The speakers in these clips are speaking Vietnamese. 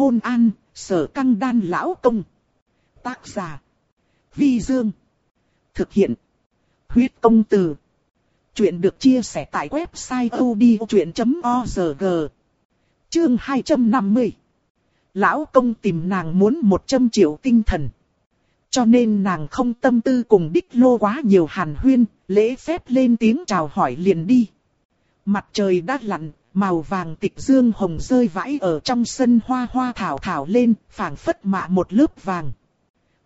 Hôn an, sở căng đan lão công. Tác giả. Vi Dương. Thực hiện. Huyết công từ. Chuyện được chia sẻ tại website odchuyện.org. Chương 250. Lão công tìm nàng muốn 100 triệu tinh thần. Cho nên nàng không tâm tư cùng đích lô quá nhiều hàn huyên, lễ phép lên tiếng chào hỏi liền đi. Mặt trời đã lặn, màu vàng tịch dương hồng rơi vãi ở trong sân hoa hoa thảo thảo lên, phảng phất mạ một lớp vàng.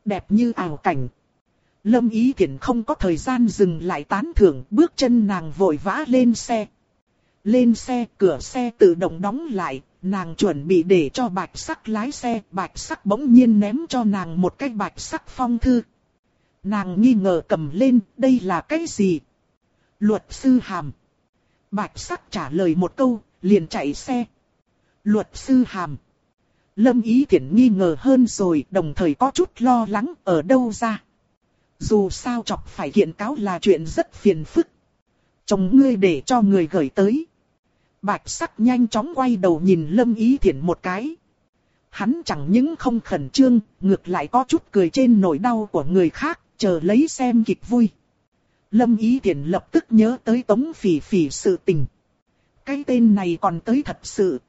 Đẹp như ảo cảnh. Lâm Ý Thiển không có thời gian dừng lại tán thưởng, bước chân nàng vội vã lên xe. Lên xe, cửa xe tự động đóng lại, nàng chuẩn bị để cho bạch sắc lái xe, bạch sắc bỗng nhiên ném cho nàng một cái bạch sắc phong thư. Nàng nghi ngờ cầm lên, đây là cái gì? Luật sư hàm. Bạch sắc trả lời một câu, liền chạy xe. Luật sư hàm. Lâm Ý Thiển nghi ngờ hơn rồi, đồng thời có chút lo lắng ở đâu ra. Dù sao chọc phải kiện cáo là chuyện rất phiền phức. Chồng ngươi để cho người gửi tới. Bạch sắc nhanh chóng quay đầu nhìn Lâm Ý Thiển một cái. Hắn chẳng những không khẩn trương, ngược lại có chút cười trên nỗi đau của người khác, chờ lấy xem kịch vui. Lâm Ý Thiển lập tức nhớ tới Tống Phỉ Phỉ sự tình. Cái tên này còn tới thật sự.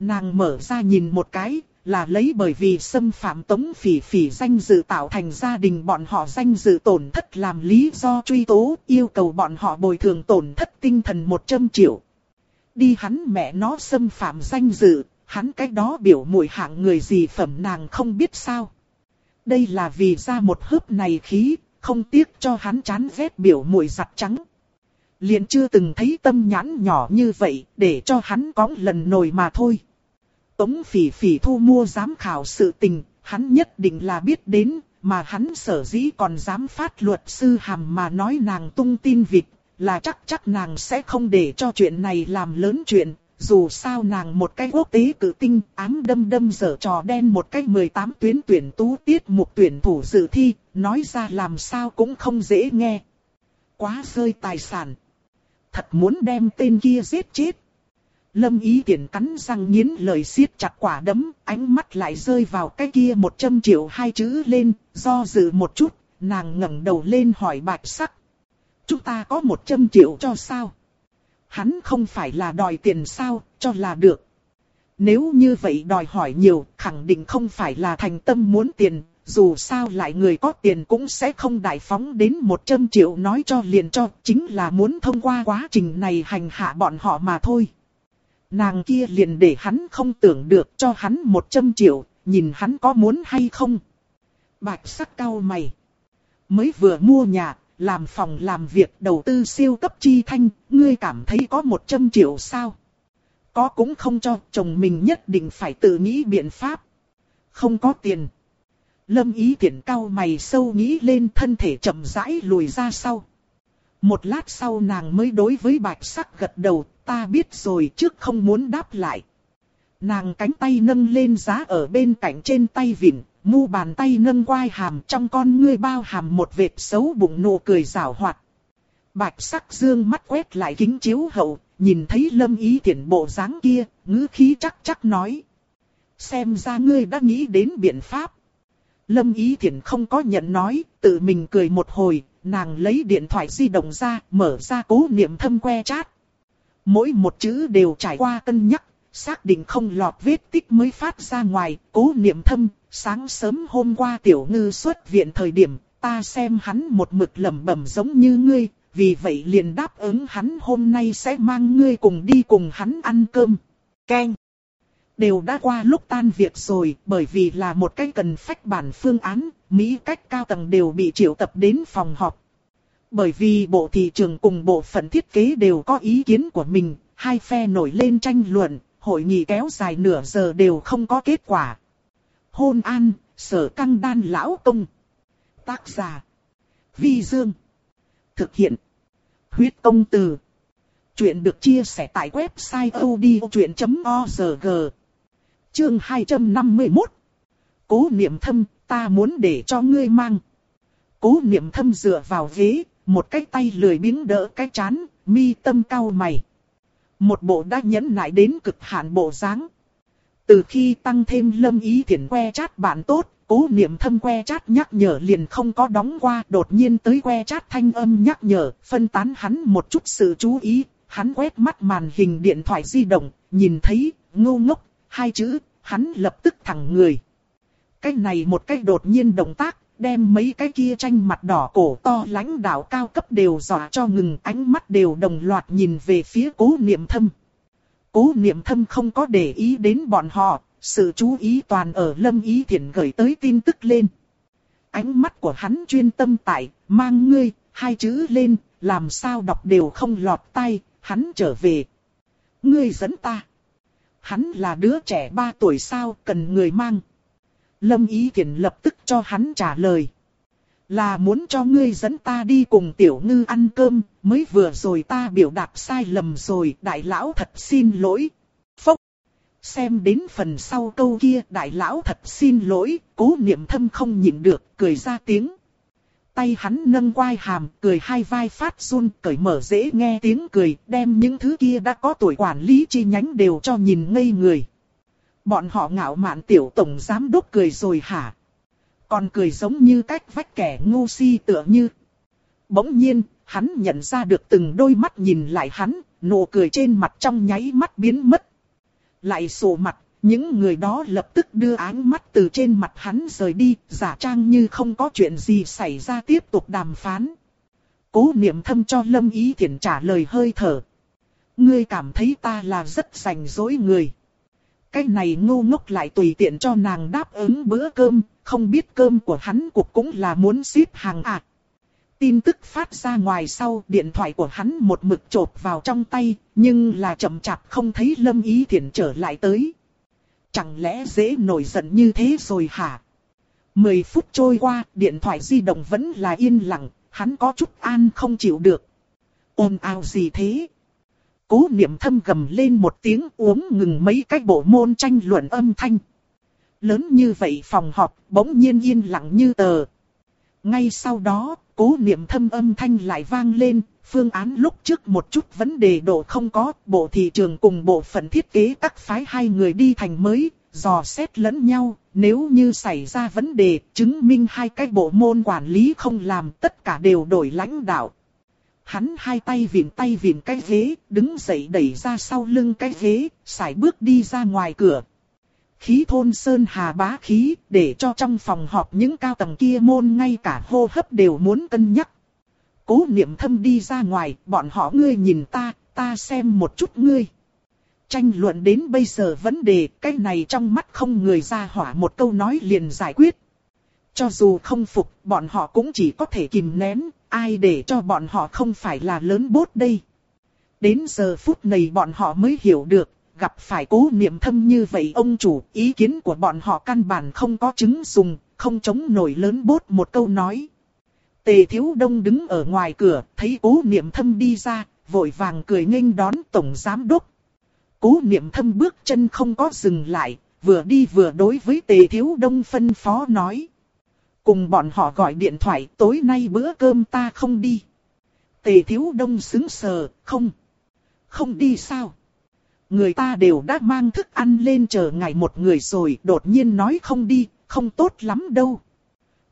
Nàng mở ra nhìn một cái, là lấy bởi vì xâm phạm Tống Phỉ Phỉ danh dự tạo thành gia đình bọn họ danh dự tổn thất làm lý do truy tố, yêu cầu bọn họ bồi thường tổn thất tinh thần 100 triệu. Đi hắn mẹ nó xâm phạm danh dự, hắn cái đó biểu mùi hạng người gì phẩm nàng không biết sao. Đây là vì ra một hớp này khí, không tiếc cho hắn chán ghét biểu mùi giặt trắng. Liền chưa từng thấy tâm nhãn nhỏ như vậy, để cho hắn có lần nồi mà thôi. Tống phỉ phỉ thu mua giám khảo sự tình, hắn nhất định là biết đến, mà hắn sở dĩ còn dám phát luật sư hàm mà nói nàng tung tin vịt, là chắc chắc nàng sẽ không để cho chuyện này làm lớn chuyện, dù sao nàng một cái quốc tế cử tinh ám đâm đâm dở trò đen một cái 18 tuyến tuyển tú tiết mục tuyển thủ dự thi, nói ra làm sao cũng không dễ nghe. Quá rơi tài sản. Thật muốn đem tên kia giết chết. Lâm ý tiện cắn răng nghiến lời siết chặt quả đấm, ánh mắt lại rơi vào cái kia một trăm triệu hai chữ lên, do dự một chút, nàng ngẩng đầu lên hỏi bạch sắc. Chúng ta có một trăm triệu cho sao? Hắn không phải là đòi tiền sao, cho là được. Nếu như vậy đòi hỏi nhiều, khẳng định không phải là thành tâm muốn tiền, dù sao lại người có tiền cũng sẽ không đại phóng đến 100 triệu nói cho liền cho, chính là muốn thông qua quá trình này hành hạ bọn họ mà thôi. Nàng kia liền để hắn không tưởng được cho hắn 100 triệu, nhìn hắn có muốn hay không. Bạch sắc cao mày. Mới vừa mua nhà, làm phòng làm việc đầu tư siêu cấp chi thanh, ngươi cảm thấy có 100 triệu sao? Có cũng không cho, chồng mình nhất định phải tự nghĩ biện pháp. Không có tiền. Lâm ý tiện cao mày sâu nghĩ lên thân thể chậm rãi lùi ra sau. Một lát sau nàng mới đối với bạch sắc gật đầu, ta biết rồi trước không muốn đáp lại. Nàng cánh tay nâng lên giá ở bên cạnh trên tay vịn, mu bàn tay nâng quai hàm trong con ngươi bao hàm một vệt xấu bụng nụ cười rảo hoạt. Bạch sắc dương mắt quét lại kính chiếu hậu, nhìn thấy lâm ý thiện bộ dáng kia, ngữ khí chắc chắc nói. Xem ra ngươi đã nghĩ đến biện pháp. Lâm ý thiện không có nhận nói, tự mình cười một hồi, nàng lấy điện thoại di động ra, mở ra cố niệm thâm que chat. Mỗi một chữ đều trải qua cân nhắc, xác định không lọt vết tích mới phát ra ngoài, cố niệm thâm, sáng sớm hôm qua tiểu ngư xuất viện thời điểm, ta xem hắn một mực lẩm bẩm giống như ngươi, vì vậy liền đáp ứng hắn hôm nay sẽ mang ngươi cùng đi cùng hắn ăn cơm. Ken. Đều đã qua lúc tan việc rồi, bởi vì là một cái cần phách bản phương án, Mỹ cách cao tầng đều bị triệu tập đến phòng họp. Bởi vì bộ thị trường cùng bộ phận thiết kế đều có ý kiến của mình, hai phe nổi lên tranh luận, hội nghị kéo dài nửa giờ đều không có kết quả. Hôn an, sở căng đan lão công. Tác giả. Vi Dương. Thực hiện. Huyết công từ. Chuyện được chia sẻ tại website odchuyện.org. Chương 251. Cố niệm thâm, ta muốn để cho ngươi mang. Cố niệm thâm dựa vào ghế, một cái tay lười biếng đỡ cái chán, mi tâm cao mày. Một bộ đã nhẫn nại đến cực hạn bộ dáng. Từ khi tăng thêm lâm ý thiện que chat bạn tốt, cố niệm thâm que chat nhắc nhở liền không có đóng qua, đột nhiên tới que chat thanh âm nhắc nhở, phân tán hắn một chút sự chú ý, hắn quét mắt màn hình điện thoại di động, nhìn thấy, ngu ngốc, hai chữ, hắn lập tức thẳng người. Cái này một cái đột nhiên động tác, đem mấy cái kia tranh mặt đỏ cổ to lãnh đạo cao cấp đều dọa cho ngừng ánh mắt đều đồng loạt nhìn về phía cố niệm thâm. Cố niệm thâm không có để ý đến bọn họ, sự chú ý toàn ở lâm ý thiện gửi tới tin tức lên. Ánh mắt của hắn chuyên tâm tại, mang ngươi, hai chữ lên, làm sao đọc đều không lọt tay, hắn trở về. Ngươi dẫn ta. Hắn là đứa trẻ ba tuổi sao, cần người mang. Lâm Ý Thiển lập tức cho hắn trả lời. Là muốn cho ngươi dẫn ta đi cùng tiểu ngư ăn cơm, mới vừa rồi ta biểu đạt sai lầm rồi, đại lão thật xin lỗi. Phốc. Xem đến phần sau câu kia, đại lão thật xin lỗi, cố niệm thâm không nhịn được, cười ra tiếng. Tay hắn nâng quai hàm, cười hai vai phát run, cởi mở dễ nghe tiếng cười, đem những thứ kia đã có tuổi quản lý chi nhánh đều cho nhìn ngây người. Bọn họ ngạo mạn tiểu tổng giám đốc cười rồi hả? Còn cười giống như cách vách kẻ ngu si tựa như. Bỗng nhiên, hắn nhận ra được từng đôi mắt nhìn lại hắn, nụ cười trên mặt trong nháy mắt biến mất. Lại sổ mặt, những người đó lập tức đưa ánh mắt từ trên mặt hắn rời đi, giả trang như không có chuyện gì xảy ra tiếp tục đàm phán. Cố niệm thâm cho Lâm Ý Thiển trả lời hơi thở. Ngươi cảm thấy ta là rất rảnh rỗi người. Cái này ngu ngốc lại tùy tiện cho nàng đáp ứng bữa cơm, không biết cơm của hắn cục cũng là muốn ship hàng à. Tin tức phát ra ngoài sau, điện thoại của hắn một mực chộp vào trong tay, nhưng là chậm chạp không thấy Lâm Ý Thiển trở lại tới. Chẳng lẽ dễ nổi giận như thế rồi hả? Mười phút trôi qua, điện thoại di động vẫn là yên lặng, hắn có chút an không chịu được. ồn ào gì thế? Cố niệm thâm gầm lên một tiếng uống ngừng mấy cái bộ môn tranh luận âm thanh. Lớn như vậy phòng họp bỗng nhiên yên lặng như tờ. Ngay sau đó, cố niệm thâm âm thanh lại vang lên, phương án lúc trước một chút vấn đề độ không có, bộ thị trường cùng bộ phận thiết kế các phái hai người đi thành mới, dò xét lẫn nhau, nếu như xảy ra vấn đề, chứng minh hai cái bộ môn quản lý không làm, tất cả đều đổi lãnh đạo. Hắn hai tay vịn tay vịn cái ghế, đứng dậy đẩy ra sau lưng cái ghế, xài bước đi ra ngoài cửa. Khí thôn sơn hà bá khí, để cho trong phòng họp những cao tầng kia môn ngay cả hô hấp đều muốn cân nhắc. Cố niệm thâm đi ra ngoài, bọn họ ngươi nhìn ta, ta xem một chút ngươi. Tranh luận đến bây giờ vấn đề, cái này trong mắt không người ra hỏa một câu nói liền giải quyết. Cho dù không phục, bọn họ cũng chỉ có thể kìm nén, ai để cho bọn họ không phải là lớn bốt đây. Đến giờ phút này bọn họ mới hiểu được, gặp phải cố niệm thâm như vậy ông chủ, ý kiến của bọn họ căn bản không có chứng dùng, không chống nổi lớn bốt một câu nói. Tề Thiếu Đông đứng ở ngoài cửa, thấy cố niệm thâm đi ra, vội vàng cười nghênh đón Tổng Giám Đốc. Cố niệm thâm bước chân không có dừng lại, vừa đi vừa đối với Tề Thiếu Đông phân phó nói. Cùng bọn họ gọi điện thoại tối nay bữa cơm ta không đi. Tề thiếu đông xứng sờ, không. Không đi sao? Người ta đều đã mang thức ăn lên chờ ngày một người rồi đột nhiên nói không đi, không tốt lắm đâu.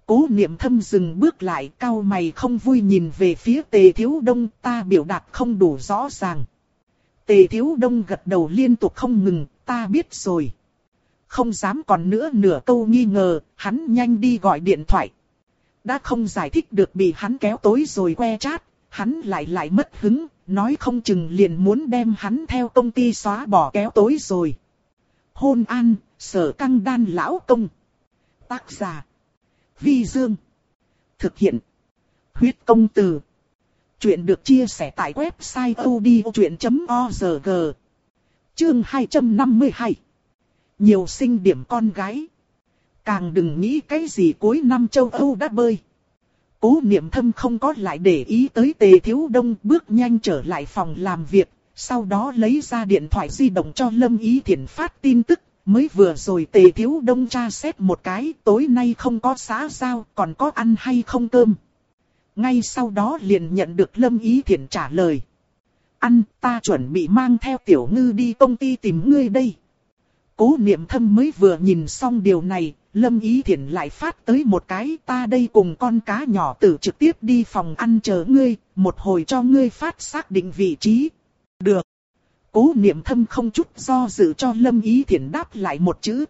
Cố niệm thâm dừng bước lại cao mày không vui nhìn về phía tề thiếu đông ta biểu đạt không đủ rõ ràng. Tề thiếu đông gật đầu liên tục không ngừng, ta biết rồi không dám còn nữa nửa câu nghi ngờ, hắn nhanh đi gọi điện thoại. Đã không giải thích được bị hắn kéo tối rồi que chát, hắn lại lại mất hứng, nói không chừng liền muốn đem hắn theo công ty xóa bỏ kéo tối rồi. Hôn an, sở căng đan lão công. Tác giả. Vi Dương. Thực hiện. Huyết công từ. Chuyện được chia sẻ tại website odchuyện.org. Chương 252 nhiều sinh điểm con gái. Càng đừng nghĩ cái gì cuối năm châu Âu đã bơi. Cố niệm thâm không có lại để ý tới tề thiếu đông bước nhanh trở lại phòng làm việc. Sau đó lấy ra điện thoại di động cho Lâm Ý Thiển phát tin tức. Mới vừa rồi tề thiếu đông tra xét một cái, tối nay không có xã giao, còn có ăn hay không cơm. Ngay sau đó liền nhận được Lâm Ý Thiển trả lời. Ăn, ta chuẩn bị mang theo tiểu ngư đi công ty tìm ngươi đây. Cố niệm thâm mới vừa nhìn xong điều này, Lâm Ý Thiển lại phát tới một cái ta đây cùng con cá nhỏ tử trực tiếp đi phòng ăn chờ ngươi, một hồi cho ngươi phát xác định vị trí. Được. Cố niệm thâm không chút do dự cho Lâm Ý Thiển đáp lại một chữ.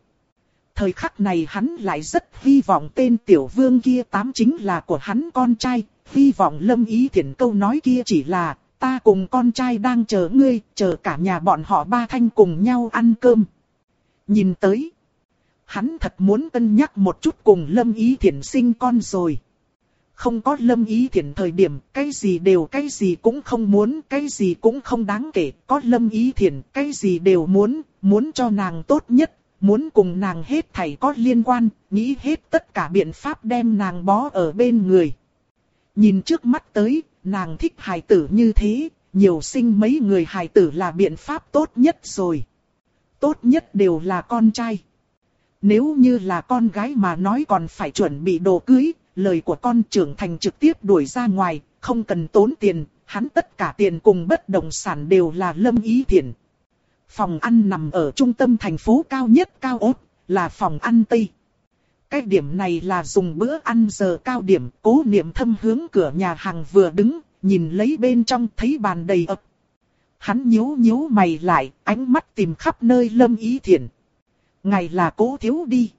Thời khắc này hắn lại rất hy vọng tên tiểu vương kia tám chính là của hắn con trai, hy vọng Lâm Ý Thiển câu nói kia chỉ là ta cùng con trai đang chờ ngươi, chờ cả nhà bọn họ ba thanh cùng nhau ăn cơm. Nhìn tới, hắn thật muốn cân nhắc một chút cùng Lâm Ý Thiển sinh con rồi. Không có Lâm Ý Thiển thời điểm, cái gì đều cái gì cũng không muốn, cái gì cũng không đáng kể. Có Lâm Ý Thiển, cái gì đều muốn, muốn cho nàng tốt nhất, muốn cùng nàng hết thảy có liên quan, nghĩ hết tất cả biện pháp đem nàng bó ở bên người. Nhìn trước mắt tới, nàng thích hài tử như thế, nhiều sinh mấy người hài tử là biện pháp tốt nhất rồi. Tốt nhất đều là con trai. Nếu như là con gái mà nói còn phải chuẩn bị đồ cưới, lời của con trưởng thành trực tiếp đuổi ra ngoài, không cần tốn tiền, hắn tất cả tiền cùng bất động sản đều là lâm ý thiện. Phòng ăn nằm ở trung tâm thành phố cao nhất cao ốt, là phòng ăn Tây. Cái điểm này là dùng bữa ăn giờ cao điểm, cố niệm thâm hướng cửa nhà hàng vừa đứng, nhìn lấy bên trong thấy bàn đầy ập. Hắn nhíu nhíu mày lại, ánh mắt tìm khắp nơi lâm ý thiện. Ngày là cố thiếu đi.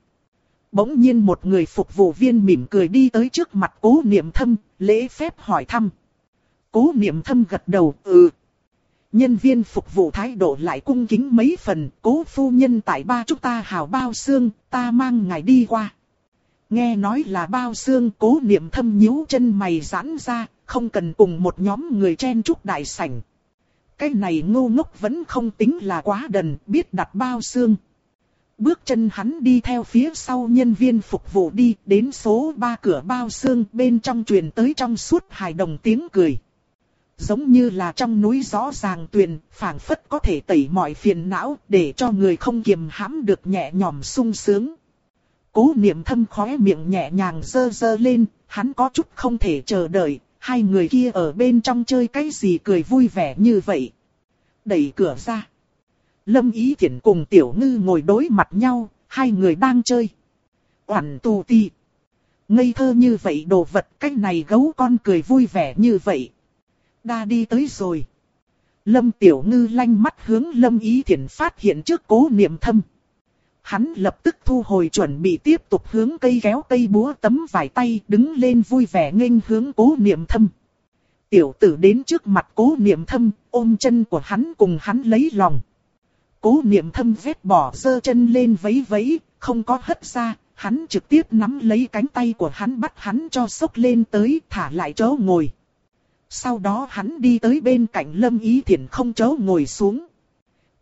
Bỗng nhiên một người phục vụ viên mỉm cười đi tới trước mặt cố niệm thâm, lễ phép hỏi thăm. Cố niệm thâm gật đầu, ừ. Nhân viên phục vụ thái độ lại cung kính mấy phần, cố phu nhân tại ba chúng ta hào bao xương, ta mang ngài đi qua. Nghe nói là bao xương cố niệm thâm nhíu chân mày giãn ra, không cần cùng một nhóm người chen chúc đại sảnh. Cái này ngu ngốc vẫn không tính là quá đần, biết đặt bao xương. Bước chân hắn đi theo phía sau nhân viên phục vụ đi đến số 3 cửa bao xương bên trong truyền tới trong suốt hài đồng tiếng cười. Giống như là trong núi rõ ràng tuyền, phảng phất có thể tẩy mọi phiền não để cho người không kiềm hãm được nhẹ nhõm sung sướng. Cố niệm thâm khóe miệng nhẹ nhàng dơ dơ lên, hắn có chút không thể chờ đợi, hai người kia ở bên trong chơi cái gì cười vui vẻ như vậy. Đẩy cửa ra. Lâm Ý Thiển cùng Tiểu Ngư ngồi đối mặt nhau, hai người đang chơi. quản tu ti. Ngây thơ như vậy đồ vật cái này gấu con cười vui vẻ như vậy. Đa đi tới rồi. Lâm Tiểu Ngư lanh mắt hướng Lâm Ý Thiển phát hiện trước cố niệm thâm. Hắn lập tức thu hồi chuẩn bị tiếp tục hướng cây kéo cây búa tấm vải tay đứng lên vui vẻ nghênh hướng cố niệm thâm. Tiểu tử đến trước mặt cố niệm thâm, ôm chân của hắn cùng hắn lấy lòng. Cố niệm thâm vết bỏ dơ chân lên vấy vấy, không có hất ra, hắn trực tiếp nắm lấy cánh tay của hắn bắt hắn cho sốc lên tới thả lại chỗ ngồi. Sau đó hắn đi tới bên cạnh Lâm Ý Thiển không chỗ ngồi xuống.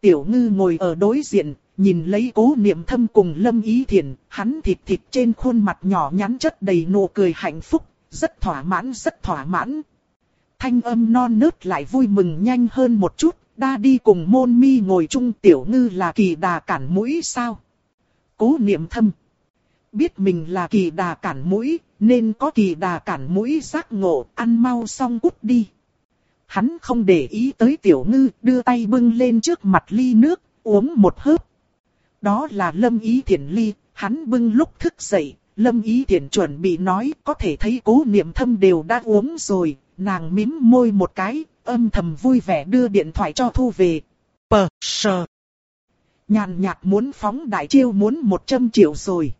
Tiểu ngư ngồi ở đối diện, nhìn lấy cố niệm thâm cùng Lâm Ý thiền hắn thịt thịt trên khuôn mặt nhỏ nhắn chất đầy nụ cười hạnh phúc, rất thỏa mãn rất thỏa mãn. Thanh âm non nớt lại vui mừng nhanh hơn một chút, đa đi cùng môn mi ngồi chung tiểu ngư là kỳ đà cản mũi sao. Cố niệm thâm. Biết mình là kỳ đà cản mũi, nên có kỳ đà cản mũi giác ngộ, ăn mau xong cút đi. Hắn không để ý tới tiểu ngư, đưa tay bưng lên trước mặt ly nước, uống một hớp. Đó là lâm ý Thiển ly, hắn bưng lúc thức dậy, lâm ý Thiển chuẩn bị nói có thể thấy cố niệm thâm đều đã uống rồi, nàng mím môi một cái, âm thầm vui vẻ đưa điện thoại cho thu về. Pờ, sờ. Nhàn nhạt muốn phóng đại chiêu muốn 100 triệu rồi.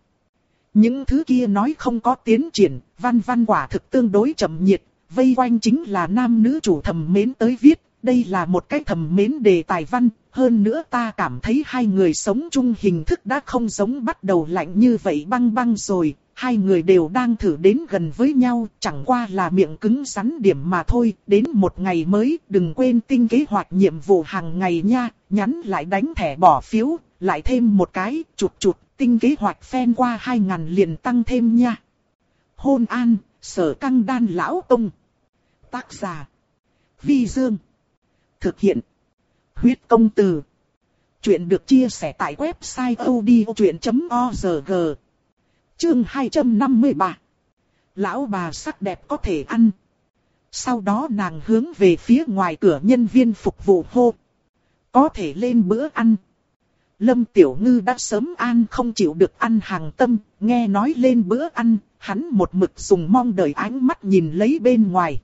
Những thứ kia nói không có tiến triển, văn văn quả thực tương đối chậm nhiệt, vây quanh chính là nam nữ chủ thầm mến tới viết, đây là một cái thầm mến đề tài văn, hơn nữa ta cảm thấy hai người sống chung hình thức đã không giống bắt đầu lạnh như vậy băng băng rồi, hai người đều đang thử đến gần với nhau, chẳng qua là miệng cứng rắn điểm mà thôi, đến một ngày mới, đừng quên tinh kế hoạch nhiệm vụ hàng ngày nha, nhắn lại đánh thẻ bỏ phiếu, lại thêm một cái, chụt chụt, tinh kế hoạch phen qua hai ngàn liền tăng thêm nha. Hôn an, sở căng đan lão tông. Tác giả. Vi Dương. Thực hiện. Huyết công từ. Chuyện được chia sẻ tại website odchuyện.org. Chương 253. Lão bà sắc đẹp có thể ăn. Sau đó nàng hướng về phía ngoài cửa nhân viên phục vụ hô. Có thể lên bữa ăn. Lâm Tiểu Ngư đã sớm an không chịu được ăn hàng tâm, nghe nói lên bữa ăn, hắn một mực dùng mong đợi ánh mắt nhìn lấy bên ngoài.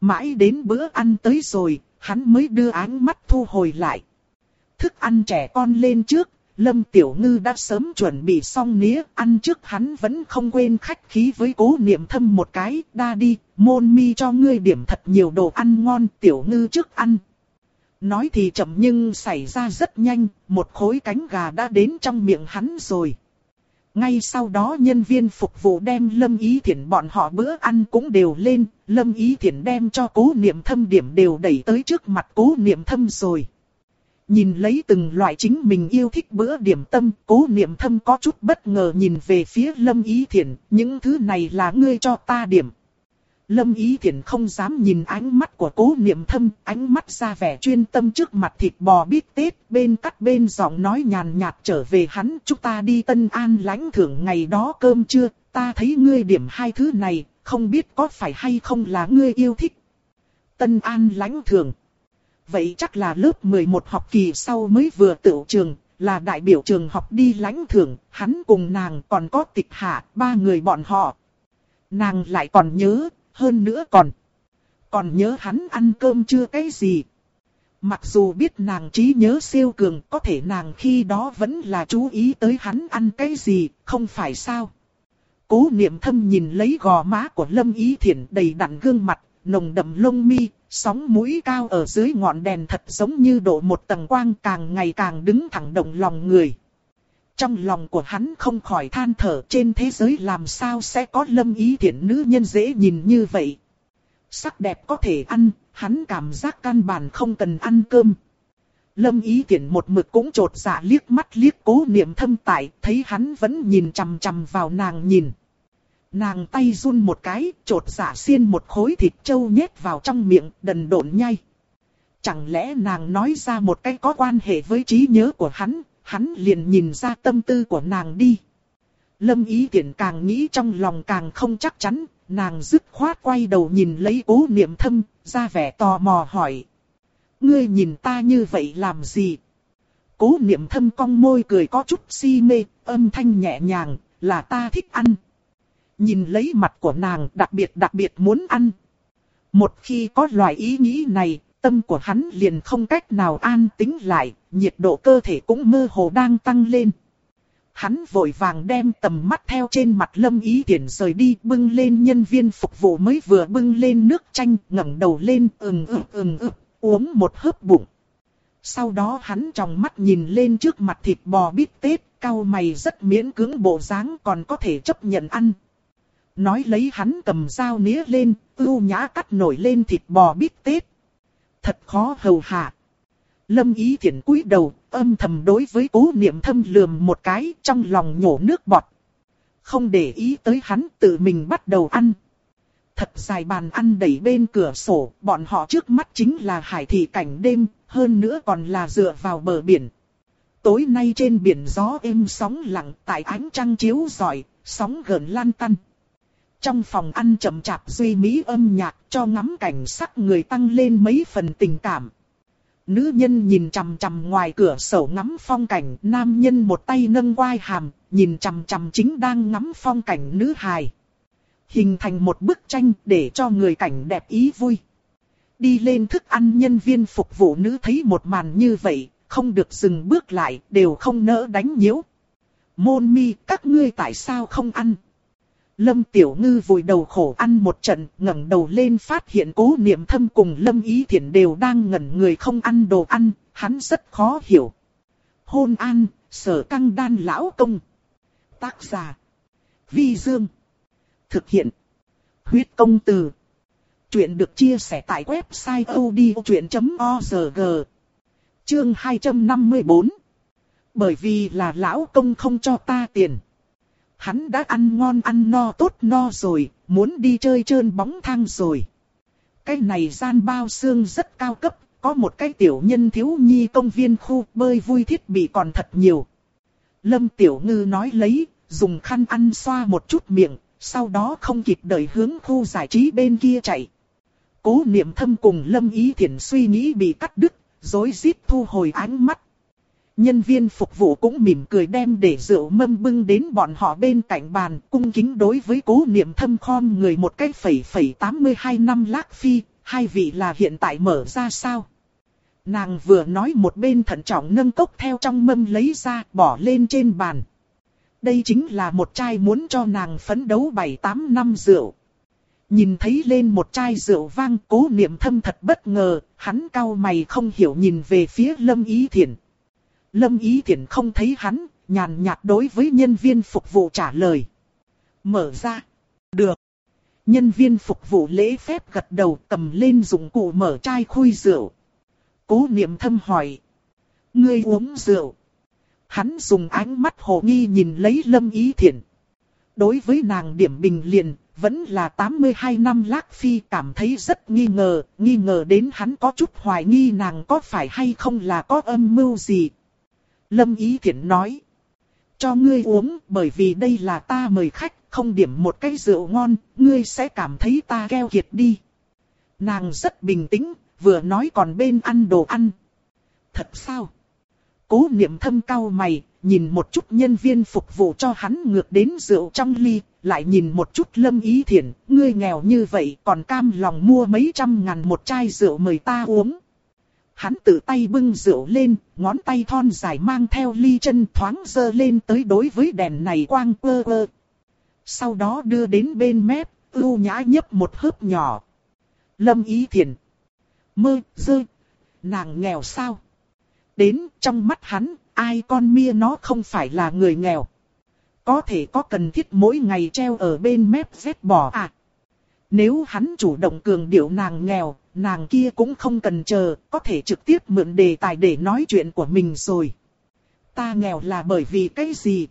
Mãi đến bữa ăn tới rồi, hắn mới đưa ánh mắt thu hồi lại. Thức ăn trẻ con lên trước, Lâm Tiểu Ngư đã sớm chuẩn bị xong nĩa, ăn trước hắn vẫn không quên khách khí với cố niệm thâm một cái, đa đi, môn mi cho ngươi điểm thật nhiều đồ ăn ngon, Tiểu Ngư trước ăn. Nói thì chậm nhưng xảy ra rất nhanh, một khối cánh gà đã đến trong miệng hắn rồi. Ngay sau đó nhân viên phục vụ đem Lâm Ý Thiển bọn họ bữa ăn cũng đều lên, Lâm Ý Thiển đem cho cố niệm thâm điểm đều đẩy tới trước mặt cố niệm thâm rồi. Nhìn lấy từng loại chính mình yêu thích bữa điểm tâm, cố niệm thâm có chút bất ngờ nhìn về phía Lâm Ý Thiển, những thứ này là ngươi cho ta điểm. Lâm Ý Thiển không dám nhìn ánh mắt của cố niệm thâm, ánh mắt ra vẻ chuyên tâm trước mặt thịt bò bít tết, bên cắt bên giọng nói nhàn nhạt trở về hắn, chúng ta đi Tân An lãnh thưởng ngày đó cơm chưa, ta thấy ngươi điểm hai thứ này, không biết có phải hay không là ngươi yêu thích. Tân An lãnh thưởng. Vậy chắc là lớp 11 học kỳ sau mới vừa tự trường, là đại biểu trường học đi lãnh thưởng, hắn cùng nàng còn có tịch hạ, ba người bọn họ. Nàng lại còn nhớ, hơn nữa còn. Còn nhớ hắn ăn cơm chưa cái gì. Mặc dù biết nàng trí nhớ siêu cường, có thể nàng khi đó vẫn là chú ý tới hắn ăn cái gì, không phải sao. Cố niệm thâm nhìn lấy gò má của Lâm Ý Thiển đầy đặn gương mặt, nồng đậm lông mi, sóng mũi cao ở dưới ngọn đèn thật giống như đổ một tầng quang càng ngày càng đứng thẳng động lòng người. Trong lòng của hắn không khỏi than thở trên thế giới làm sao sẽ có lâm ý thiện nữ nhân dễ nhìn như vậy. Sắc đẹp có thể ăn, hắn cảm giác căn bản không cần ăn cơm. Lâm ý tiện một mực cũng trột dạ liếc mắt liếc cố niệm thâm tại, thấy hắn vẫn nhìn chằm chằm vào nàng nhìn. Nàng tay run một cái, trột dạ xiên một khối thịt trâu nhét vào trong miệng, đần độn nhai. Chẳng lẽ nàng nói ra một cái có quan hệ với trí nhớ của hắn, hắn liền nhìn ra tâm tư của nàng đi. Lâm ý tiện càng nghĩ trong lòng càng không chắc chắn, nàng dứt khoát quay đầu nhìn lấy cố niệm thâm, ra vẻ tò mò hỏi. Ngươi nhìn ta như vậy làm gì? Cố niệm thâm cong môi cười có chút si mê, âm thanh nhẹ nhàng, là ta thích ăn. Nhìn lấy mặt của nàng đặc biệt đặc biệt muốn ăn. Một khi có loại ý nghĩ này, tâm của hắn liền không cách nào an tĩnh lại, nhiệt độ cơ thể cũng mơ hồ đang tăng lên. Hắn vội vàng đem tầm mắt theo trên mặt lâm ý tiện rời đi bưng lên nhân viên phục vụ mới vừa bưng lên nước chanh ngẩng đầu lên ừng ực ừng ực uống một hớp bụng. Sau đó hắn tròng mắt nhìn lên trước mặt thịt bò bít tết, cao mày rất miễn cưỡng bộ dáng còn có thể chấp nhận ăn. Nói lấy hắn cầm dao nĩa lên, ưu nhã cắt nổi lên thịt bò bít tết. Thật khó hầu hạ. Lâm ý thiện cúi đầu, âm thầm đối với cố niệm thâm lườm một cái trong lòng nhổ nước bọt. Không để ý tới hắn tự mình bắt đầu ăn. Thật dài bàn ăn đẩy bên cửa sổ, bọn họ trước mắt chính là hải thị cảnh đêm, hơn nữa còn là dựa vào bờ biển. Tối nay trên biển gió êm sóng lặng tại ánh trăng chiếu rọi, sóng gần lan tăn. Trong phòng ăn chậm chạp duy mỹ âm nhạc cho ngắm cảnh sắc người tăng lên mấy phần tình cảm. Nữ nhân nhìn chằm chằm ngoài cửa sổ ngắm phong cảnh, nam nhân một tay nâng quai hàm, nhìn chằm chằm chính đang ngắm phong cảnh nữ hài. Hình thành một bức tranh để cho người cảnh đẹp ý vui. Đi lên thức ăn nhân viên phục vụ nữ thấy một màn như vậy, không được dừng bước lại, đều không nỡ đánh nhiễu. Môn mi, các ngươi tại sao không ăn? Lâm Tiểu Ngư vùi đầu khổ ăn một trận, ngẩng đầu lên phát hiện cố niệm thâm cùng Lâm Ý Thiển đều đang ngẩn người không ăn đồ ăn, hắn rất khó hiểu. Hôn an, sở căng đan lão công. Tác giả. Vi Dương. Thực hiện. Huyết công từ. Chuyện được chia sẻ tại website odchuyện.org. Chương 254. Bởi vì là lão công không cho ta tiền. Hắn đã ăn ngon ăn no tốt no rồi, muốn đi chơi trơn bóng thang rồi. Cái này gian bao xương rất cao cấp, có một cái tiểu nhân thiếu nhi công viên khu bơi vui thiết bị còn thật nhiều. Lâm Tiểu Ngư nói lấy, dùng khăn ăn xoa một chút miệng, sau đó không kịp đợi hướng khu giải trí bên kia chạy. Cố niệm thâm cùng Lâm Ý Thiển suy nghĩ bị cắt đứt, dối rít thu hồi ánh mắt. Nhân viên phục vụ cũng mỉm cười đem để rượu mâm bưng đến bọn họ bên cạnh bàn, cung kính đối với cố niệm thâm khom người một cái phẩy phẩy 82 năm lác phi, hai vị là hiện tại mở ra sao? Nàng vừa nói một bên thận trọng nâng cốc theo trong mâm lấy ra, bỏ lên trên bàn. Đây chính là một chai muốn cho nàng phấn đấu 7-8 năm rượu. Nhìn thấy lên một chai rượu vang cố niệm thâm thật bất ngờ, hắn cau mày không hiểu nhìn về phía Lâm Ý thiện. Lâm Ý Thiển không thấy hắn, nhàn nhạt đối với nhân viên phục vụ trả lời. Mở ra. Được. Nhân viên phục vụ lễ phép gật đầu cầm lên dụng cụ mở chai khui rượu. Cố niệm thâm hỏi. Ngươi uống rượu. Hắn dùng ánh mắt hồ nghi nhìn lấy Lâm Ý Thiển. Đối với nàng điểm bình liền, vẫn là 82 năm Lác Phi cảm thấy rất nghi ngờ, nghi ngờ đến hắn có chút hoài nghi nàng có phải hay không là có âm mưu gì. Lâm Ý Thiển nói, cho ngươi uống bởi vì đây là ta mời khách, không điểm một cái rượu ngon, ngươi sẽ cảm thấy ta keo kiệt đi. Nàng rất bình tĩnh, vừa nói còn bên ăn đồ ăn. Thật sao? Cố niệm thâm cao mày, nhìn một chút nhân viên phục vụ cho hắn ngược đến rượu trong ly, lại nhìn một chút lâm ý thiện, ngươi nghèo như vậy còn cam lòng mua mấy trăm ngàn một chai rượu mời ta uống. Hắn tự tay bưng rượu lên, ngón tay thon dài mang theo ly chân thoáng dơ lên tới đối với đèn này quang quơ quơ. Sau đó đưa đến bên mép, ưu nhã nhấp một hớp nhỏ. Lâm ý thiền, Mơ, dơ. Nàng nghèo sao? Đến trong mắt hắn, ai con mia nó không phải là người nghèo. Có thể có cần thiết mỗi ngày treo ở bên mép vết bỏ à. Nếu hắn chủ động cường điệu nàng nghèo, nàng kia cũng không cần chờ, có thể trực tiếp mượn đề tài để nói chuyện của mình rồi. Ta nghèo là bởi vì cái gì?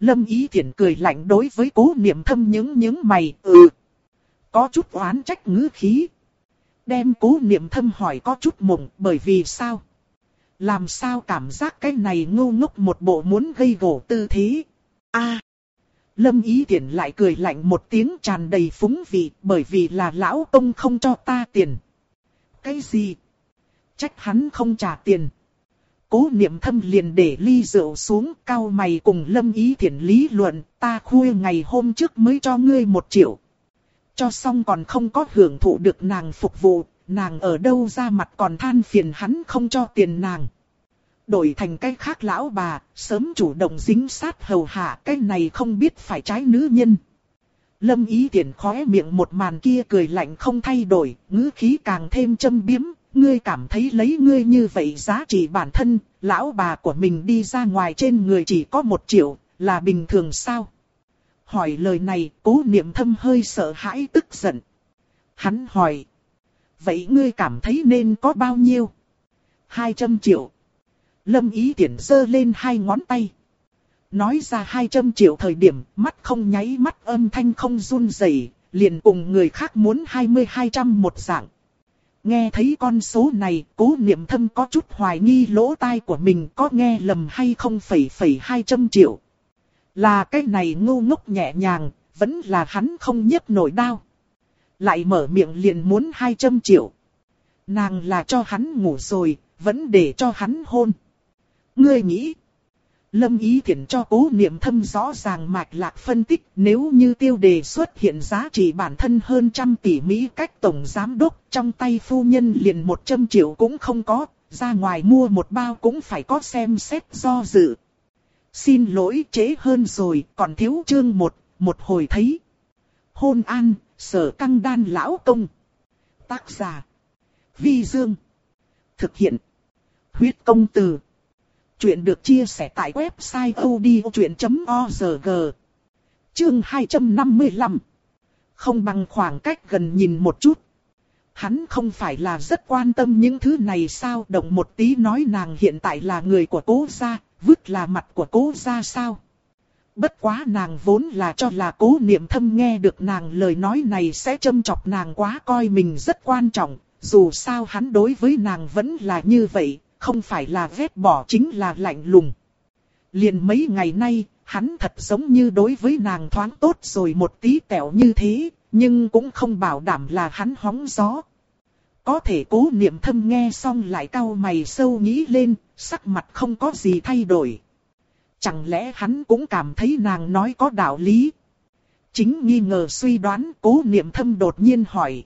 Lâm Ý Thiển cười lạnh đối với cố niệm thâm những những mày, ừ. Có chút oán trách ngữ khí. Đem cố niệm thâm hỏi có chút mộng bởi vì sao? Làm sao cảm giác cái này ngu ngốc một bộ muốn gây gổ tư thế? a Lâm Ý Tiễn lại cười lạnh một tiếng tràn đầy phúng vị bởi vì là lão công không cho ta tiền. Cái gì? Trách hắn không trả tiền. Cố niệm thâm liền để ly rượu xuống cao mày cùng Lâm Ý Thiển lý luận ta khuya ngày hôm trước mới cho ngươi một triệu. Cho xong còn không có hưởng thụ được nàng phục vụ, nàng ở đâu ra mặt còn than phiền hắn không cho tiền nàng. Đổi thành cái khác lão bà, sớm chủ động dính sát hầu hạ cái này không biết phải trái nữ nhân. Lâm ý tiện khóe miệng một màn kia cười lạnh không thay đổi, ngữ khí càng thêm châm biếm, ngươi cảm thấy lấy ngươi như vậy giá trị bản thân, lão bà của mình đi ra ngoài trên người chỉ có một triệu, là bình thường sao? Hỏi lời này, cố niệm thâm hơi sợ hãi tức giận. Hắn hỏi. Vậy ngươi cảm thấy nên có bao nhiêu? 200 triệu. Lâm ý tiện giơ lên hai ngón tay. Nói ra 200 triệu thời điểm, mắt không nháy mắt âm thanh không run rẩy, liền cùng người khác muốn 20-200 một dạng. Nghe thấy con số này, cố niệm thâm có chút hoài nghi lỗ tai của mình có nghe lầm hay không phẩy phẩy 200 triệu. Là cái này ngu ngốc nhẹ nhàng, vẫn là hắn không nhấc nổi đau. Lại mở miệng liền muốn 200 triệu. Nàng là cho hắn ngủ rồi, vẫn để cho hắn hôn. Ngươi nghĩ, Lâm Ý Thiển cho cố niệm thâm rõ ràng mạch lạc phân tích nếu như tiêu đề xuất hiện giá trị bản thân hơn trăm tỷ Mỹ cách tổng giám đốc trong tay phu nhân liền một trăm triệu cũng không có, ra ngoài mua một bao cũng phải có xem xét do dự. Xin lỗi chế hơn rồi, còn thiếu chương một, một hồi thấy. Hôn an, sở căng đan lão công. Tác giả. Vi Dương. Thực hiện. Huyết công từ. Chuyện được chia sẻ tại website odchuyện.org. Chương 255. Không bằng khoảng cách gần nhìn một chút. Hắn không phải là rất quan tâm những thứ này sao động một tí nói nàng hiện tại là người của cố gia, vứt là mặt của cố gia sao. Bất quá nàng vốn là cho là cố niệm thâm nghe được nàng lời nói này sẽ châm chọc nàng quá coi mình rất quan trọng, dù sao hắn đối với nàng vẫn là như vậy, không phải là ghét bỏ chính là lạnh lùng. Liền mấy ngày nay, hắn thật giống như đối với nàng thoáng tốt rồi một tí tẹo như thế, nhưng cũng không bảo đảm là hắn hóng gió. Có thể cố niệm thâm nghe xong lại cau mày sâu nghĩ lên, sắc mặt không có gì thay đổi. Chẳng lẽ hắn cũng cảm thấy nàng nói có đạo lý? Chính nghi ngờ suy đoán cố niệm thâm đột nhiên hỏi.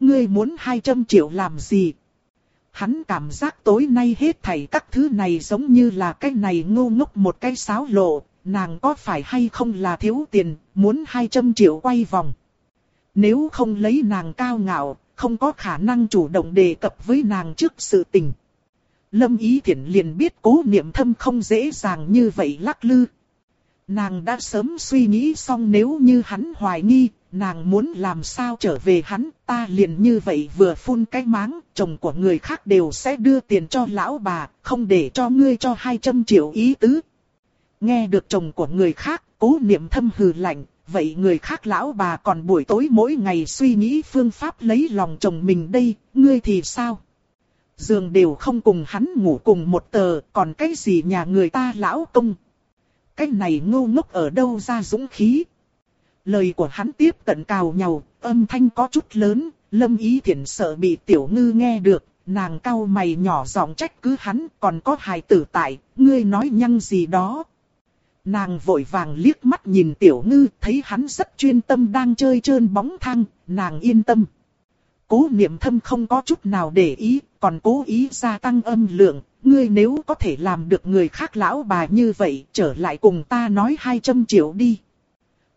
Ngươi muốn 200 triệu làm gì? Hắn cảm giác tối nay hết thảy các thứ này giống như là cái này ngu ngốc một cái sáo lộ, nàng có phải hay không là thiếu tiền, muốn 200 triệu quay vòng. Nếu không lấy nàng cao ngạo, không có khả năng chủ động đề cập với nàng trước sự tình. Lâm Ý Thiển liền biết cố niệm thâm không dễ dàng như vậy lắc lư. Nàng đã sớm suy nghĩ xong nếu như hắn hoài nghi, nàng muốn làm sao trở về hắn, ta liền như vậy vừa phun cái máng, chồng của người khác đều sẽ đưa tiền cho lão bà, không để cho ngươi cho 200 triệu ý tứ. Nghe được chồng của người khác, cố niệm thâm hừ lạnh, vậy người khác lão bà còn buổi tối mỗi ngày suy nghĩ phương pháp lấy lòng chồng mình đây, ngươi thì sao? Giường đều không cùng hắn ngủ cùng một tờ, còn cái gì nhà người ta lão công? Cái này ngu ngốc ở đâu ra dũng khí? Lời của hắn tiếp cận cào nhau, âm thanh có chút lớn, lâm ý thiện sợ bị tiểu ngư nghe được, nàng cau mày nhỏ giọng trách cứ hắn, còn có hài tử tại, ngươi nói nhăng gì đó. Nàng vội vàng liếc mắt nhìn tiểu ngư, thấy hắn rất chuyên tâm đang chơi trơn bóng thang, nàng yên tâm. Cố niệm thâm không có chút nào để ý, còn cố ý gia tăng âm lượng, ngươi nếu có thể làm được người khác lão bà như vậy, trở lại cùng ta nói 200 triệu đi.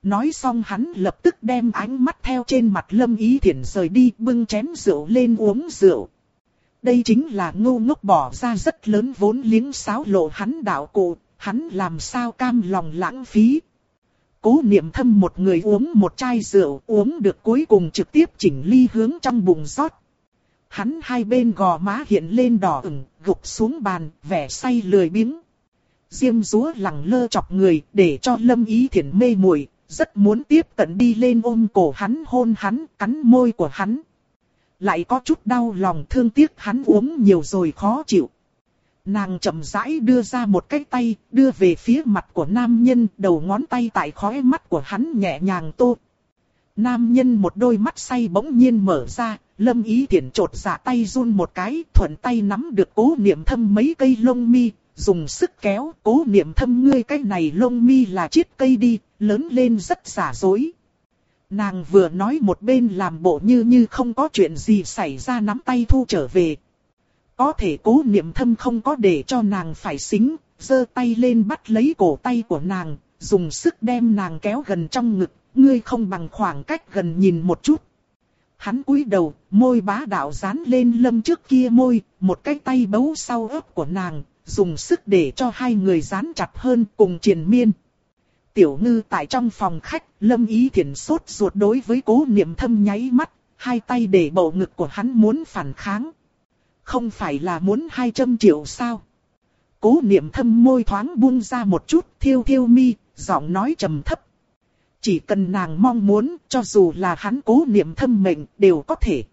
Nói xong hắn lập tức đem ánh mắt theo trên mặt lâm ý thiển rời đi bưng chén rượu lên uống rượu. Đây chính là ngu ngốc bỏ ra rất lớn vốn liếng sáo lộ hắn đạo cụ, hắn làm sao cam lòng lãng phí. Cố niệm thâm một người uống một chai rượu uống được cuối cùng trực tiếp chỉnh ly hướng trong bụng rót. Hắn hai bên gò má hiện lên đỏ ửng, gục xuống bàn, vẻ say lười biếng. Diêm rúa lẳng lơ chọc người để cho lâm ý thiện mê muội rất muốn tiếp cận đi lên ôm cổ hắn hôn hắn, cắn môi của hắn. Lại có chút đau lòng thương tiếc hắn uống nhiều rồi khó chịu. Nàng chậm rãi đưa ra một cái tay, đưa về phía mặt của nam nhân, đầu ngón tay tại khóe mắt của hắn nhẹ nhàng tô. Nam nhân một đôi mắt say bỗng nhiên mở ra, lâm ý tiện trột dạ tay run một cái, thuận tay nắm được cố niệm thâm mấy cây lông mi, dùng sức kéo, cố niệm thâm ngươi cái này lông mi là chiết cây đi, lớn lên rất giả dối. Nàng vừa nói một bên làm bộ như như không có chuyện gì xảy ra nắm tay thu trở về. Có thể cố niệm thâm không có để cho nàng phải xính, giơ tay lên bắt lấy cổ tay của nàng, dùng sức đem nàng kéo gần trong ngực, ngươi không bằng khoảng cách gần nhìn một chút. Hắn cúi đầu, môi bá đạo dán lên lâm trước kia môi, một cái tay bấu sau ớt của nàng, dùng sức để cho hai người dán chặt hơn cùng triền miên. Tiểu ngư tại trong phòng khách, lâm ý thiền sốt ruột đối với cố niệm thâm nháy mắt, hai tay để bầu ngực của hắn muốn phản kháng. Không phải là muốn 200 triệu sao? Cố niệm thâm môi thoáng buông ra một chút thiêu thiêu mi, giọng nói trầm thấp. Chỉ cần nàng mong muốn, cho dù là hắn cố niệm thâm mệnh, đều có thể.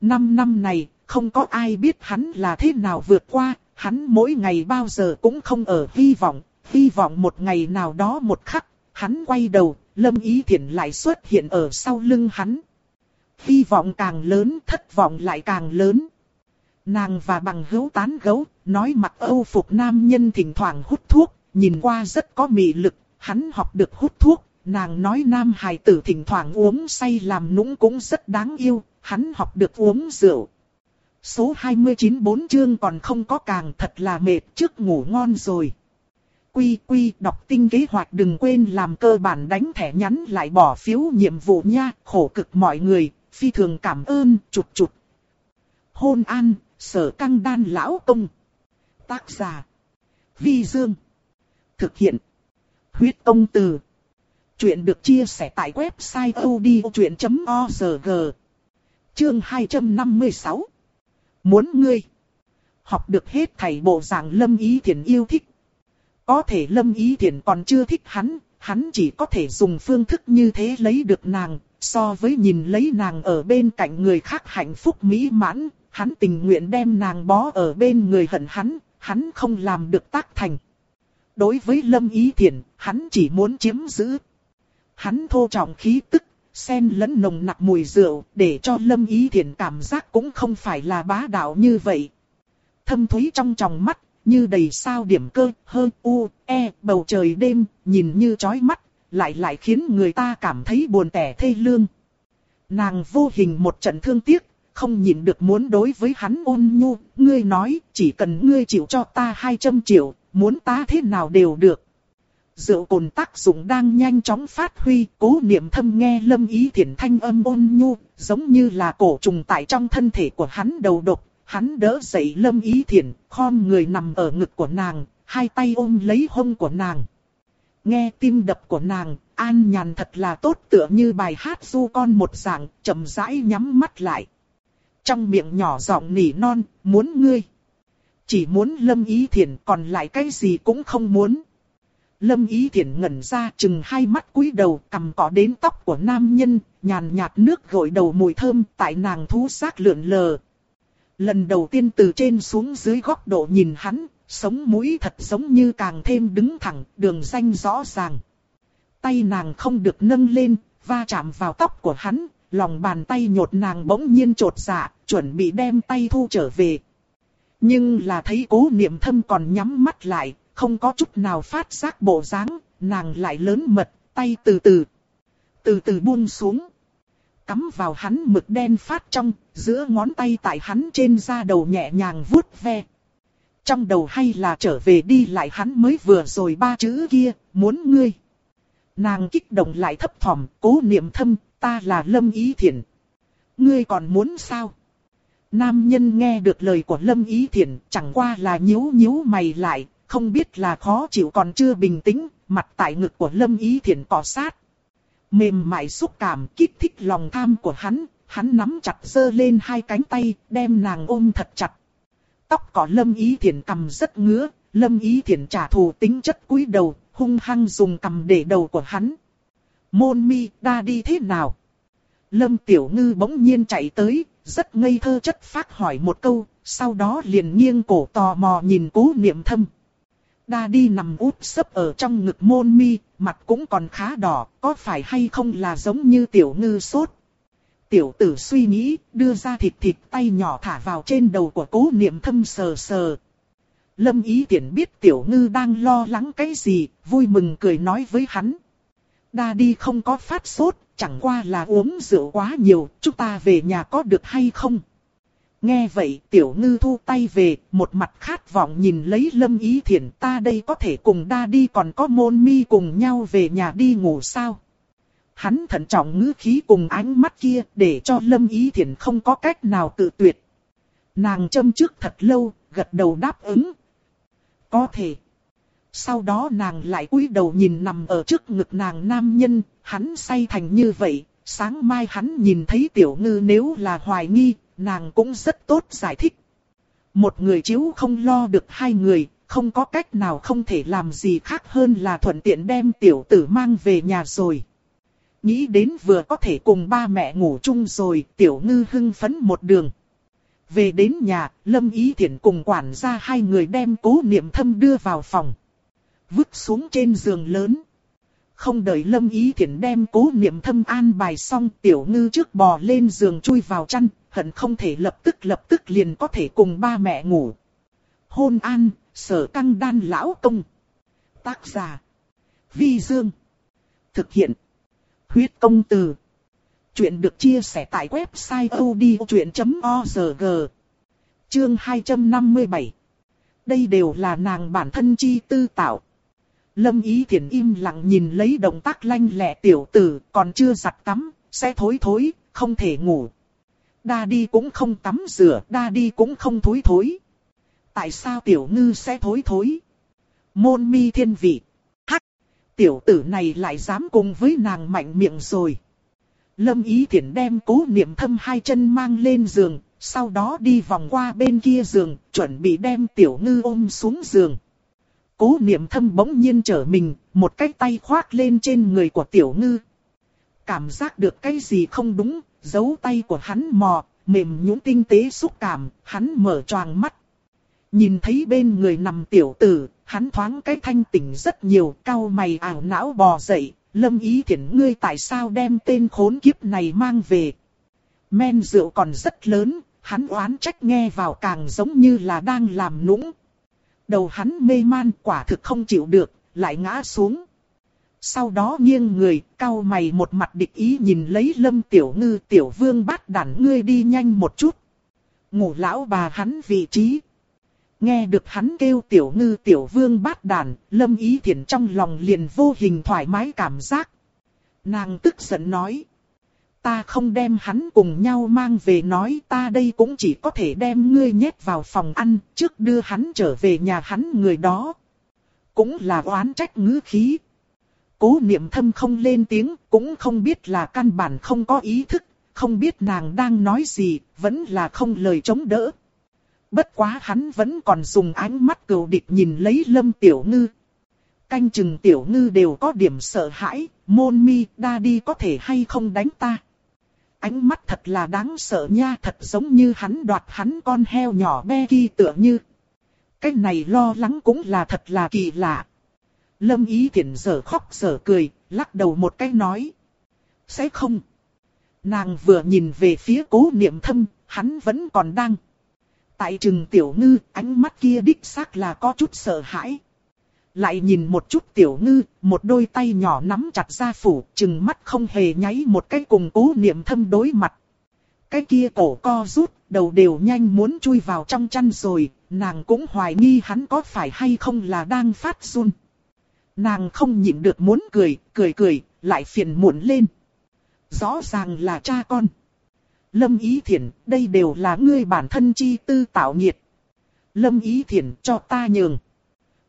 Năm năm này, không có ai biết hắn là thế nào vượt qua, hắn mỗi ngày bao giờ cũng không ở hy vọng, hy vọng một ngày nào đó một khắc, hắn quay đầu, lâm ý thiển lại xuất hiện ở sau lưng hắn. Hy vọng càng lớn, thất vọng lại càng lớn. Nàng và bằng hữu tán gấu, nói mặc âu phục nam nhân thỉnh thoảng hút thuốc, nhìn qua rất có mị lực, hắn học được hút thuốc, nàng nói nam hài tử thỉnh thoảng uống say làm nũng cũng rất đáng yêu, hắn học được uống rượu. Số 29 bốn chương còn không có càng thật là mệt trước ngủ ngon rồi. Quy quy đọc tinh kế hoạch đừng quên làm cơ bản đánh thẻ nhắn lại bỏ phiếu nhiệm vụ nha, khổ cực mọi người, phi thường cảm ơn, chụt chụt. Hôn an, sở căng đan lão công. Tác giả. Vi Dương. Thực hiện. Huyết công từ. Chuyện được chia sẻ tại website odchuyện.org. Chương 256. Muốn ngươi. Học được hết thầy bộ dạng lâm ý thiền yêu thích. Có thể lâm ý thiền còn chưa thích hắn, hắn chỉ có thể dùng phương thức như thế lấy được nàng, so với nhìn lấy nàng ở bên cạnh người khác hạnh phúc mỹ mãn, hắn tình nguyện đem nàng bó ở bên người hận hắn, hắn không làm được tác thành. Đối với lâm ý thiền hắn chỉ muốn chiếm giữ. Hắn thô trọng khí tức, sen lẫn nồng nặc mùi rượu, để cho lâm ý thiện cảm giác cũng không phải là bá đạo như vậy. Thâm thúy trong tròng mắt, như đầy sao điểm cơ, hơ, u, e, bầu trời đêm, nhìn như chói mắt, lại lại khiến người ta cảm thấy buồn tẻ thê lương. Nàng vô hình một trận thương tiếc, không nhịn được muốn đối với hắn ôn nhu, ngươi nói, chỉ cần ngươi chịu cho ta 200 triệu, muốn ta thế nào đều được. Rượu cồn tác dụng đang nhanh chóng phát huy, cố niệm thâm nghe lâm ý thiển thanh âm ôn nhu, giống như là cổ trùng tại trong thân thể của hắn đầu độc. Hắn đỡ dậy lâm ý thiển, khom người nằm ở ngực của nàng, hai tay ôm lấy hông của nàng. Nghe tim đập của nàng, an nhàn thật là tốt tựa như bài hát du con một dạng, chậm rãi nhắm mắt lại. Trong miệng nhỏ giọng nỉ non, muốn ngươi. Chỉ muốn lâm ý thiển còn lại cái gì cũng không muốn. Lâm Ý Thiển ngẩn ra chừng hai mắt cúi đầu cầm cỏ đến tóc của nam nhân, nhàn nhạt nước gội đầu mùi thơm tại nàng thú xác lượn lờ. Lần đầu tiên từ trên xuống dưới góc độ nhìn hắn, sống mũi thật giống như càng thêm đứng thẳng, đường danh rõ ràng. Tay nàng không được nâng lên, va chạm vào tóc của hắn, lòng bàn tay nhột nàng bỗng nhiên trột dạ, chuẩn bị đem tay thu trở về. Nhưng là thấy cố niệm thâm còn nhắm mắt lại, không có chút nào phát giác bộ dáng, nàng lại lớn mật, tay từ từ, từ từ buông xuống. Cắm vào hắn mực đen phát trong, giữa ngón tay tại hắn trên da đầu nhẹ nhàng vuốt ve. Trong đầu hay là trở về đi lại hắn mới vừa rồi ba chữ kia, muốn ngươi. Nàng kích động lại thấp thỏm, cố niệm thâm, ta là Lâm Ý Thiển. Ngươi còn muốn sao? Nam nhân nghe được lời của Lâm Ý Thiển, chẳng qua là nhíu nhíu mày lại, không biết là khó chịu còn chưa bình tĩnh, mặt tại ngực của Lâm Ý Thiển cọ sát. Mềm mại xúc cảm kích thích lòng tham của hắn, hắn nắm chặt giơ lên hai cánh tay, đem nàng ôm thật chặt. Tóc cỏ Lâm Ý Thiển cầm rất ngứa, Lâm Ý Thiển trả thù tính chất cúi đầu, hung hăng dùng cầm để đầu của hắn. Môn mi, đa đi thế nào? Lâm Tiểu Ngư bỗng nhiên chạy tới, rất ngây thơ chất phát hỏi một câu, sau đó liền nghiêng cổ tò mò nhìn cố niệm thâm. Đa đi nằm úp sấp ở trong ngực môn mi, mặt cũng còn khá đỏ, có phải hay không là giống như tiểu ngư sốt. Tiểu tử suy nghĩ, đưa ra thịt thịt tay nhỏ thả vào trên đầu của cố niệm thâm sờ sờ. Lâm ý tiện biết tiểu ngư đang lo lắng cái gì, vui mừng cười nói với hắn. Đa đi không có phát sốt, chẳng qua là uống rượu quá nhiều, chúng ta về nhà có được hay không? Nghe vậy tiểu ngư thu tay về, một mặt khát vọng nhìn lấy lâm ý thiền ta đây có thể cùng đa đi còn có môn mi cùng nhau về nhà đi ngủ sao. Hắn thận trọng ngữ khí cùng ánh mắt kia để cho lâm ý thiền không có cách nào tự tuyệt. Nàng châm trước thật lâu, gật đầu đáp ứng. Có thể. Sau đó nàng lại cúi đầu nhìn nằm ở trước ngực nàng nam nhân, hắn say thành như vậy, sáng mai hắn nhìn thấy tiểu ngư nếu là hoài nghi, nàng cũng rất tốt giải thích. Một người chiếu không lo được hai người, không có cách nào không thể làm gì khác hơn là thuận tiện đem tiểu tử mang về nhà rồi. Nghĩ đến vừa có thể cùng ba mẹ ngủ chung rồi, tiểu ngư hưng phấn một đường. Về đến nhà, Lâm Ý Thiển cùng quản gia hai người đem cố niệm thâm đưa vào phòng. Vứt xuống trên giường lớn. Không đợi Lâm Ý Thiển đem cố niệm thâm an bài xong tiểu ngư trước bò lên giường chui vào chăn, hận không thể lập tức lập tức liền có thể cùng ba mẹ ngủ. Hôn an, sở căng đan lão công. Tác giả. Vi Dương. Thực hiện. Huyết công từ. Chuyện được chia sẻ tại website odchuyện.org. Chương 257. Đây đều là nàng bản thân chi tư tạo. Lâm Ý Thiển im lặng nhìn lấy động tác lanh lẹ tiểu tử, còn chưa giặt tắm, sẽ thối thối, không thể ngủ. Đa đi cũng không tắm rửa, đa đi cũng không thối thối. Tại sao tiểu ngư sẽ thối thối? Môn mi thiên vị. Hắc! Tiểu tử này lại dám cùng với nàng mạnh miệng rồi. Lâm Ý Thiển đem cố niệm thâm hai chân mang lên giường, sau đó đi vòng qua bên kia giường, chuẩn bị đem tiểu ngư ôm xuống giường. Cố niệm thâm bỗng nhiên trở mình, một cái tay khoác lên trên người của tiểu ngư. Cảm giác được cái gì không đúng, dấu tay của hắn mò, mềm nhũn tinh tế xúc cảm, hắn mở choàng mắt. Nhìn thấy bên người nằm tiểu tử, hắn thoáng cái thanh tỉnh rất nhiều, cao mày ảo não bò dậy, lâm ý thiện ngươi tại sao đem tên khốn kiếp này mang về. Men rượu còn rất lớn, hắn oán trách nghe vào càng giống như là đang làm nũng. Đầu hắn mê man quả thực không chịu được, lại ngã xuống. Sau đó nghiêng người, cau mày một mặt địch ý nhìn lấy lâm tiểu ngư tiểu vương Bát đàn ngươi đi nhanh một chút. Ngủ lão bà hắn vị trí. Nghe được hắn kêu tiểu ngư tiểu vương bát đàn, lâm ý thiện trong lòng liền vô hình thoải mái cảm giác. Nàng tức giận nói. Ta không đem hắn cùng nhau mang về nói ta đây cũng chỉ có thể đem ngươi nhét vào phòng ăn trước đưa hắn trở về nhà hắn người đó. Cũng là oán trách ngữ khí. Cố niệm thâm không lên tiếng, cũng không biết là căn bản không có ý thức, không biết nàng đang nói gì, vẫn là không lời chống đỡ. Bất quá hắn vẫn còn dùng ánh mắt cừu địch nhìn lấy lâm tiểu ngư. Canh chừng tiểu ngư đều có điểm sợ hãi, môn mi đa đi có thể hay không đánh ta. Ánh mắt thật là đáng sợ nha, thật giống như hắn đoạt hắn con heo nhỏ be kia tựa như. Cái này lo lắng cũng là thật là kỳ lạ. Lâm ý thiện giờ khóc giờ cười, lắc đầu một cái nói. Sẽ không. Nàng vừa nhìn về phía cố niệm thâm, hắn vẫn còn đang. Tại trừng tiểu ngư, ánh mắt kia đích xác là có chút sợ hãi. Lại nhìn một chút tiểu ngư, một đôi tay nhỏ nắm chặt ra phủ, chừng mắt không hề nháy một cái cùng cố niệm thâm đối mặt. Cái kia cổ co rút, đầu đều nhanh muốn chui vào trong chăn rồi, nàng cũng hoài nghi hắn có phải hay không là đang phát run. Nàng không nhịn được muốn cười, cười cười, lại phiền muộn lên. Rõ ràng là cha con. Lâm Ý Thiển, đây đều là ngươi bản thân chi tư tạo nhiệt. Lâm Ý Thiển cho ta nhường.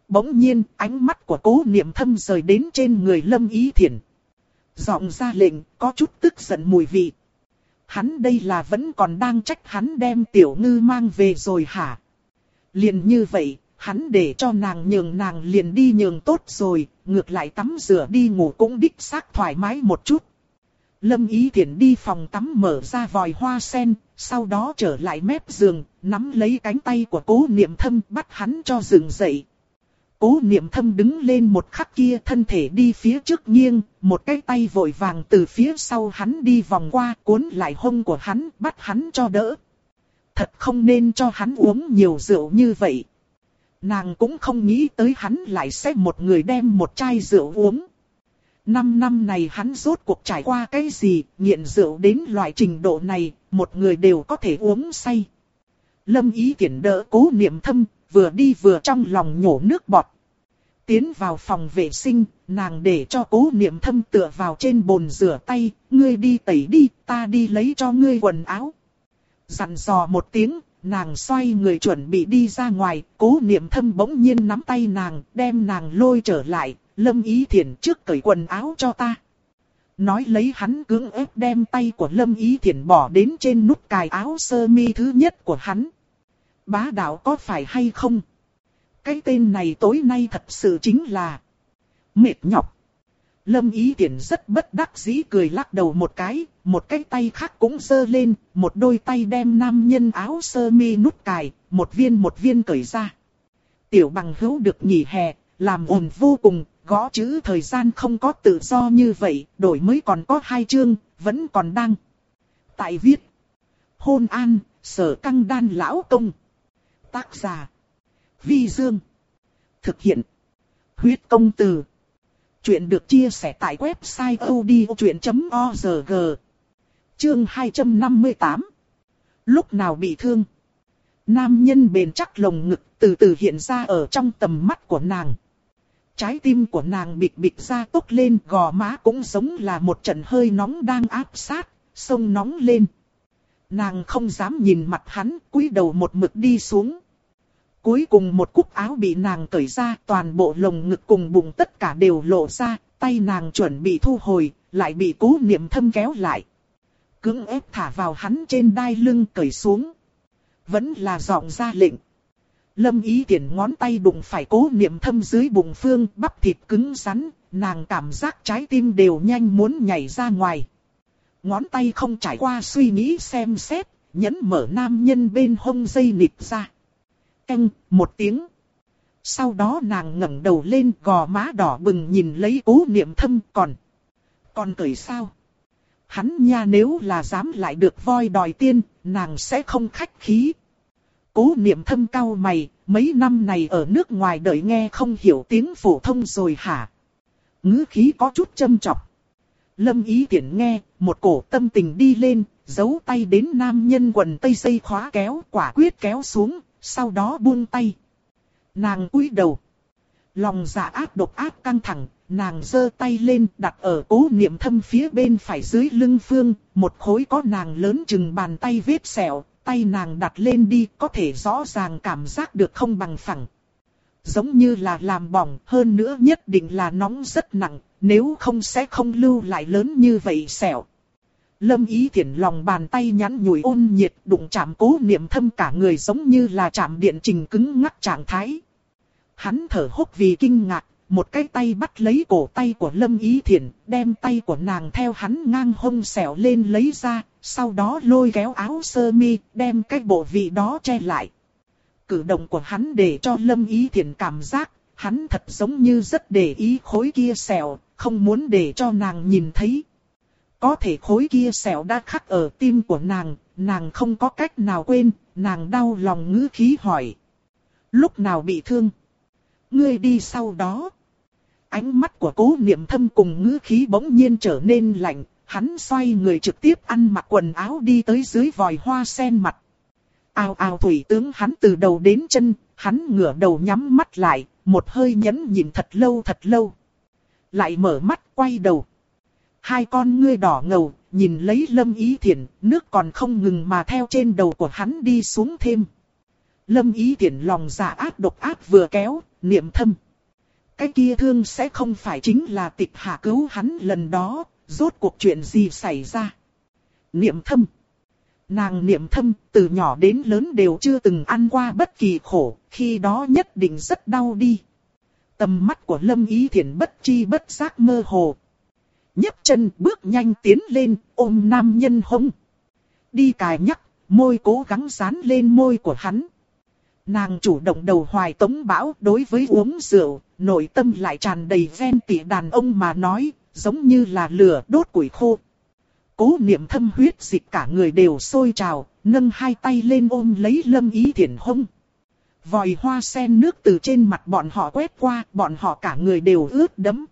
Bỗng nhiên, ánh mắt của cố niệm thâm rời đến trên người Lâm Ý thiền Giọng ra lệnh, có chút tức giận mùi vị. Hắn đây là vẫn còn đang trách hắn đem tiểu ngư mang về rồi hả? Liền như vậy, hắn để cho nàng nhường nàng liền đi nhường tốt rồi, ngược lại tắm rửa đi ngủ cũng đích xác thoải mái một chút. Lâm Ý Thiển đi phòng tắm mở ra vòi hoa sen, sau đó trở lại mép giường, nắm lấy cánh tay của cố niệm thâm bắt hắn cho dừng dậy. Cố niệm thâm đứng lên một khắc kia thân thể đi phía trước nghiêng, một cái tay vội vàng từ phía sau hắn đi vòng qua cuốn lại hông của hắn bắt hắn cho đỡ. Thật không nên cho hắn uống nhiều rượu như vậy. Nàng cũng không nghĩ tới hắn lại sẽ một người đem một chai rượu uống. Năm năm này hắn rốt cuộc trải qua cái gì, nghiện rượu đến loại trình độ này, một người đều có thể uống say. Lâm ý tiện đỡ cố niệm thâm, vừa đi vừa trong lòng nhổ nước bọt. Tiến vào phòng vệ sinh, nàng để cho cố niệm thâm tựa vào trên bồn rửa tay, ngươi đi tẩy đi, ta đi lấy cho ngươi quần áo. Dặn dò một tiếng, nàng xoay người chuẩn bị đi ra ngoài, cố niệm thâm bỗng nhiên nắm tay nàng, đem nàng lôi trở lại, Lâm Ý thiền trước cởi quần áo cho ta. Nói lấy hắn cưỡng ép đem tay của Lâm Ý Thiển bỏ đến trên nút cài áo sơ mi thứ nhất của hắn. Bá đạo có phải hay không? Cái tên này tối nay thật sự chính là mệt nhọc. Lâm Ý Tiễn rất bất đắc dĩ cười lắc đầu một cái, một cái tay khác cũng sơ lên, một đôi tay đem nam nhân áo sơ mi nút cài, một viên một viên cởi ra. Tiểu bằng hữu được nghỉ hè, làm ồn vô cùng, gõ chữ thời gian không có tự do như vậy, đổi mới còn có hai chương, vẫn còn đang. Tại viết, hôn an, sở căng đan lão công. Tác giả, vi dương. Thực hiện, huyết công từ. Chuyện được chia sẻ tại website odchuyện.org. Chương 258. Lúc nào bị thương? Nam nhân bền chắc lồng ngực từ từ hiện ra ở trong tầm mắt của nàng. Trái tim của nàng bịch bịch ra tốt lên gò má cũng giống là một trận hơi nóng đang áp sát, sông nóng lên. Nàng không dám nhìn mặt hắn, cúi đầu một mực đi xuống. Cuối cùng một cúc áo bị nàng cởi ra, toàn bộ lồng ngực cùng bụng tất cả đều lộ ra, tay nàng chuẩn bị thu hồi, lại bị cố niệm thâm kéo lại. Cưỡng ép thả vào hắn trên đai lưng cởi xuống. Vẫn là giọng ra lệnh. Lâm ý tiện ngón tay đụng phải cố niệm thâm dưới bụng phương bắp thịt cứng rắn, nàng cảm giác trái tim đều nhanh muốn nhảy ra ngoài. Ngón tay không trải qua suy nghĩ xem xét, nhấn mở nam nhân bên hông dây nịt ra. Canh, một tiếng. Sau đó nàng ngẩng đầu lên gò má đỏ bừng nhìn lấy cố niệm thâm còn. Còn cười sao? Hắn nha nếu là dám lại được voi đòi tiên, nàng sẽ không khách khí. Cố niệm thâm cao mày, mấy năm này ở nước ngoài đợi nghe không hiểu tiếng phổ thông rồi hả? ngữ khí có chút châm chọc. Lâm ý tiện nghe, một cổ tâm tình đi lên, giấu tay đến nam nhân quần tây xây khóa kéo, quả quyết kéo xuống, sau đó buông tay. Nàng cúi đầu. Lòng dạ ác độc ác căng thẳng, nàng giơ tay lên đặt ở cố niệm thâm phía bên phải dưới lưng phương, một khối có nàng lớn chừng bàn tay vết sẹo, tay nàng đặt lên đi có thể rõ ràng cảm giác được không bằng phẳng. Giống như là làm bỏng, hơn nữa nhất định là nóng rất nặng, nếu không sẽ không lưu lại lớn như vậy sẹo. Lâm ý thiện lòng bàn tay nhắn nhủi ôn nhiệt đụng chạm cố niệm thâm cả người giống như là chạm điện trình cứng ngắc trạng thái. Hắn thở hốc vì kinh ngạc, một cái tay bắt lấy cổ tay của Lâm Ý Thiển, đem tay của nàng theo hắn ngang hông xẻo lên lấy ra, sau đó lôi kéo áo sơ mi, đem cái bộ vị đó che lại. Cử động của hắn để cho Lâm Ý Thiển cảm giác, hắn thật giống như rất để ý khối kia sẹo, không muốn để cho nàng nhìn thấy. Có thể khối kia sẹo đã khắc ở tim của nàng, nàng không có cách nào quên, nàng đau lòng ngữ khí hỏi. Lúc nào bị thương? Ngươi đi sau đó. Ánh mắt của cố niệm thâm cùng ngữ khí bỗng nhiên trở nên lạnh, hắn xoay người trực tiếp ăn mặc quần áo đi tới dưới vòi hoa sen mặt. Ao ao thủy tướng hắn từ đầu đến chân, hắn ngửa đầu nhắm mắt lại, một hơi nhẫn nhìn thật lâu thật lâu. Lại mở mắt quay đầu. Hai con ngươi đỏ ngầu, nhìn lấy lâm ý thiện, nước còn không ngừng mà theo trên đầu của hắn đi xuống thêm. Lâm ý thiện lòng dạ ác độc ác vừa kéo, niệm thâm. Cái kia thương sẽ không phải chính là tịch hạ cứu hắn lần đó, rốt cuộc chuyện gì xảy ra. Niệm thâm. Nàng niệm thâm từ nhỏ đến lớn đều chưa từng ăn qua bất kỳ khổ, khi đó nhất định rất đau đi. Tầm mắt của Lâm Ý Thiển bất chi bất giác mơ hồ. nhấc chân bước nhanh tiến lên, ôm nam nhân hông. Đi cài nhắc, môi cố gắng dán lên môi của hắn. Nàng chủ động đầu hoài tống bão đối với uống rượu, nội tâm lại tràn đầy ven tỉ đàn ông mà nói, giống như là lửa đốt củi khô. Cố niệm thâm huyết dịch cả người đều sôi trào, nâng hai tay lên ôm lấy lâm ý thiển hông. Vòi hoa sen nước từ trên mặt bọn họ quét qua, bọn họ cả người đều ướt đẫm.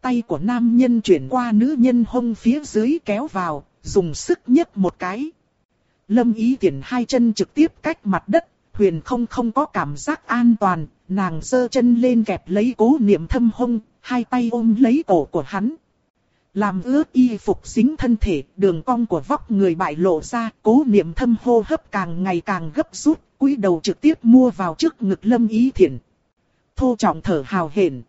Tay của nam nhân chuyển qua nữ nhân hông phía dưới kéo vào, dùng sức nhấc một cái. Lâm ý thiền hai chân trực tiếp cách mặt đất, huyền không không có cảm giác an toàn, nàng giơ chân lên kẹp lấy cố niệm thâm hông, hai tay ôm lấy cổ của hắn. Làm ướt y phục dính thân thể, đường cong của vóc người bại lộ ra, cố niệm thâm hô hấp càng ngày càng gấp rút, cúi đầu trực tiếp mua vào trước ngực lâm ý thiện. Thô trọng thở hào hển.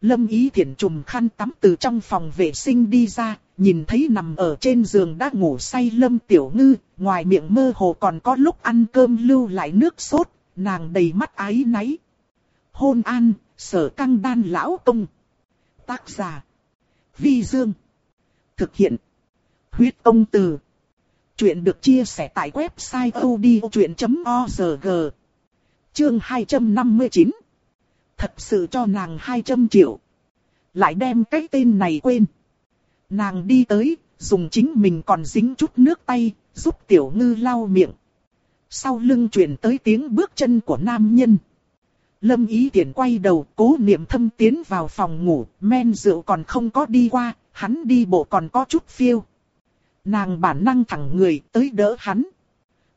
Lâm ý thiện trùm khăn tắm từ trong phòng vệ sinh đi ra, nhìn thấy nằm ở trên giường đã ngủ say lâm tiểu ngư, ngoài miệng mơ hồ còn có lúc ăn cơm lưu lại nước sốt, nàng đầy mắt ái náy. Hôn an, sở căng đan lão công. Tác giả. Vi Dương. Thực hiện. Huyết công từ. Chuyện được chia sẻ tại website odchuyện.org. Chương 259. Thật sự cho nàng 200 triệu. Lại đem cái tên này quên. Nàng đi tới, dùng chính mình còn dính chút nước tay, giúp tiểu ngư lau miệng. Sau lưng chuyển tới tiếng bước chân của nam nhân. Lâm ý tiện quay đầu, cố niệm thâm tiến vào phòng ngủ, men rượu còn không có đi qua, hắn đi bộ còn có chút phiêu. Nàng bản năng thẳng người tới đỡ hắn.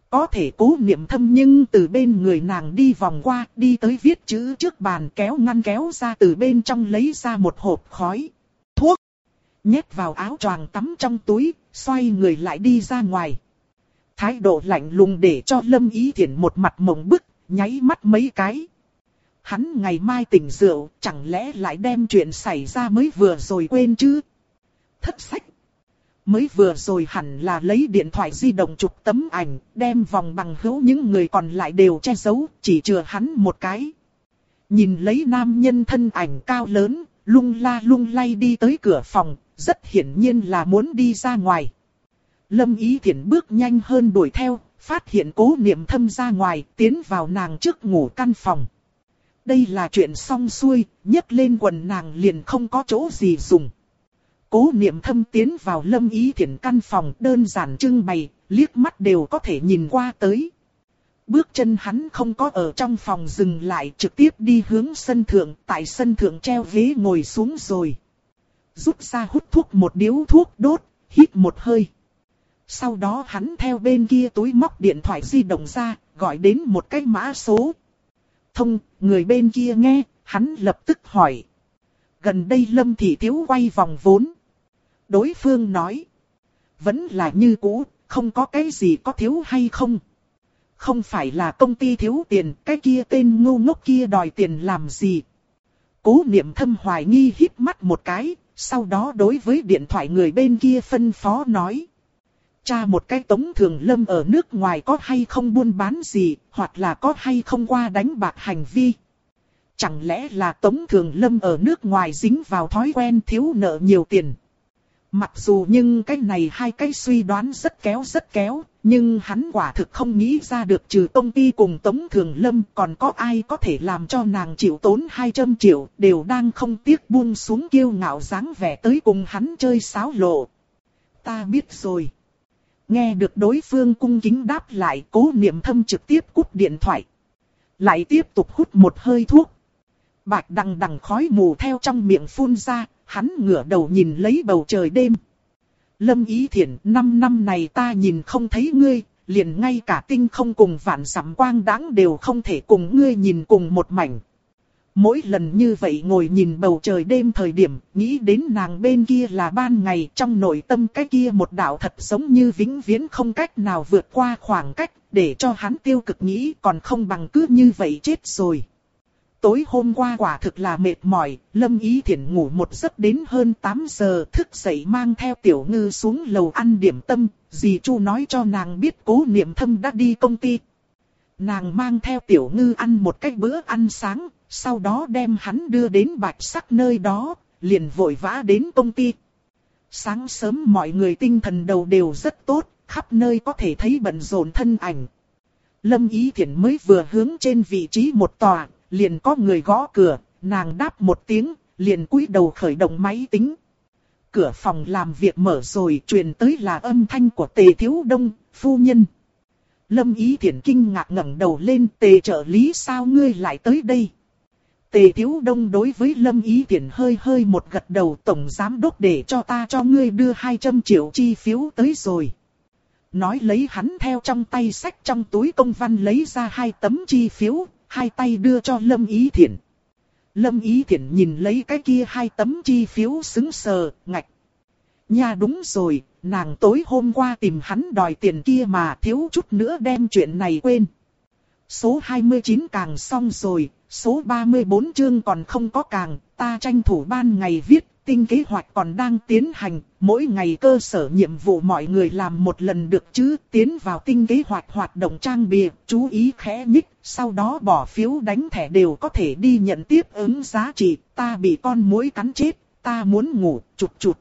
Có thể cố niệm thâm nhưng từ bên người nàng đi vòng qua, đi tới viết chữ trước bàn kéo ngăn kéo ra từ bên trong lấy ra một hộp khói. Thuốc. Nhét vào áo choàng tắm trong túi, xoay người lại đi ra ngoài. Thái độ lạnh lùng để cho Lâm Ý Thiển một mặt mộng bức, nháy mắt mấy cái. Hắn ngày mai tỉnh rượu, chẳng lẽ lại đem chuyện xảy ra mới vừa rồi quên chứ? Thất sách. Mới vừa rồi hẳn là lấy điện thoại di động chụp tấm ảnh, đem vòng bằng hữu những người còn lại đều che giấu, chỉ chừa hắn một cái. Nhìn lấy nam nhân thân ảnh cao lớn, lung la lung lay đi tới cửa phòng, rất hiển nhiên là muốn đi ra ngoài. Lâm Ý Thiển bước nhanh hơn đuổi theo, phát hiện cố niệm thâm ra ngoài, tiến vào nàng trước ngủ căn phòng. Đây là chuyện xong xuôi, nhấc lên quần nàng liền không có chỗ gì dùng. Cố niệm thâm tiến vào lâm ý thiện căn phòng đơn giản trưng bày, liếc mắt đều có thể nhìn qua tới. Bước chân hắn không có ở trong phòng dừng lại trực tiếp đi hướng sân thượng, tại sân thượng treo ghế ngồi xuống rồi. Rút ra hút thuốc một điếu thuốc đốt, hít một hơi. Sau đó hắn theo bên kia túi móc điện thoại di động ra, gọi đến một cái mã số. Thông, người bên kia nghe, hắn lập tức hỏi. Gần đây Lâm Thị Thiếu quay vòng vốn. Đối phương nói. Vẫn là như cũ, không có cái gì có thiếu hay không. Không phải là công ty thiếu tiền, cái kia tên ngu ngốc kia đòi tiền làm gì. Cố niệm thâm hoài nghi hít mắt một cái, sau đó đối với điện thoại người bên kia phân phó nói. Cha một cái tống thường lâm ở nước ngoài có hay không buôn bán gì, hoặc là có hay không qua đánh bạc hành vi. Chẳng lẽ là tống thường lâm ở nước ngoài dính vào thói quen thiếu nợ nhiều tiền. Mặc dù nhưng cái này hai cái suy đoán rất kéo rất kéo, nhưng hắn quả thực không nghĩ ra được trừ công ty cùng Tống Thường Lâm còn có ai có thể làm cho nàng chịu tốn 200 triệu, đều đang không tiếc buông xuống kiêu ngạo dáng vẻ tới cùng hắn chơi sáo lộ. Ta biết rồi. Nghe được đối phương cung kính đáp lại cố niệm thâm trực tiếp cúp điện thoại. Lại tiếp tục hút một hơi thuốc. Bạch đằng đằng khói mù theo trong miệng phun ra, hắn ngửa đầu nhìn lấy bầu trời đêm. Lâm Ý Thiển, năm năm này ta nhìn không thấy ngươi, liền ngay cả tinh không cùng vạn sắm quang đáng đều không thể cùng ngươi nhìn cùng một mảnh. Mỗi lần như vậy ngồi nhìn bầu trời đêm thời điểm, nghĩ đến nàng bên kia là ban ngày trong nội tâm cái kia một đạo thật giống như vĩnh viễn không cách nào vượt qua khoảng cách, để cho hắn tiêu cực nghĩ còn không bằng cứ như vậy chết rồi. Tối hôm qua quả thực là mệt mỏi, Lâm Ý Thiển ngủ một giấc đến hơn 8 giờ thức dậy mang theo tiểu ngư xuống lầu ăn điểm tâm, dì Chu nói cho nàng biết cố niệm thâm đã đi công ty. Nàng mang theo tiểu ngư ăn một cái bữa ăn sáng, sau đó đem hắn đưa đến bạch sắc nơi đó, liền vội vã đến công ty. Sáng sớm mọi người tinh thần đầu đều rất tốt, khắp nơi có thể thấy bận rộn thân ảnh. Lâm Ý Thiển mới vừa hướng trên vị trí một tòa, liền có người gõ cửa, nàng đáp một tiếng, liền cúi đầu khởi động máy tính. Cửa phòng làm việc mở rồi, truyền tới là âm thanh của Tề Thiếu Đông, phu nhân. Lâm Ý Thiển kinh ngạc ngẩng đầu lên, Tề trợ lý sao ngươi lại tới đây? Tề Tiếu Đông đối với Lâm Ý Thiển hơi hơi một gật đầu tổng giám đốc để cho ta cho ngươi đưa 200 triệu chi phiếu tới rồi. Nói lấy hắn theo trong tay sách trong túi công văn lấy ra hai tấm chi phiếu, hai tay đưa cho Lâm Ý Thiển. Lâm Ý Thiển nhìn lấy cái kia hai tấm chi phiếu xứng sờ, ngạch. Nha đúng rồi, nàng tối hôm qua tìm hắn đòi tiền kia mà thiếu chút nữa đem chuyện này quên. Số 29 càng xong rồi, số 34 chương còn không có càng, ta tranh thủ ban ngày viết, tinh kế hoạch còn đang tiến hành, mỗi ngày cơ sở nhiệm vụ mọi người làm một lần được chứ, tiến vào tinh kế hoạch hoạt động trang bìa, chú ý khẽ nhích, sau đó bỏ phiếu đánh thẻ đều có thể đi nhận tiếp ứng giá trị, ta bị con muỗi cắn chết, ta muốn ngủ, chụt chụt,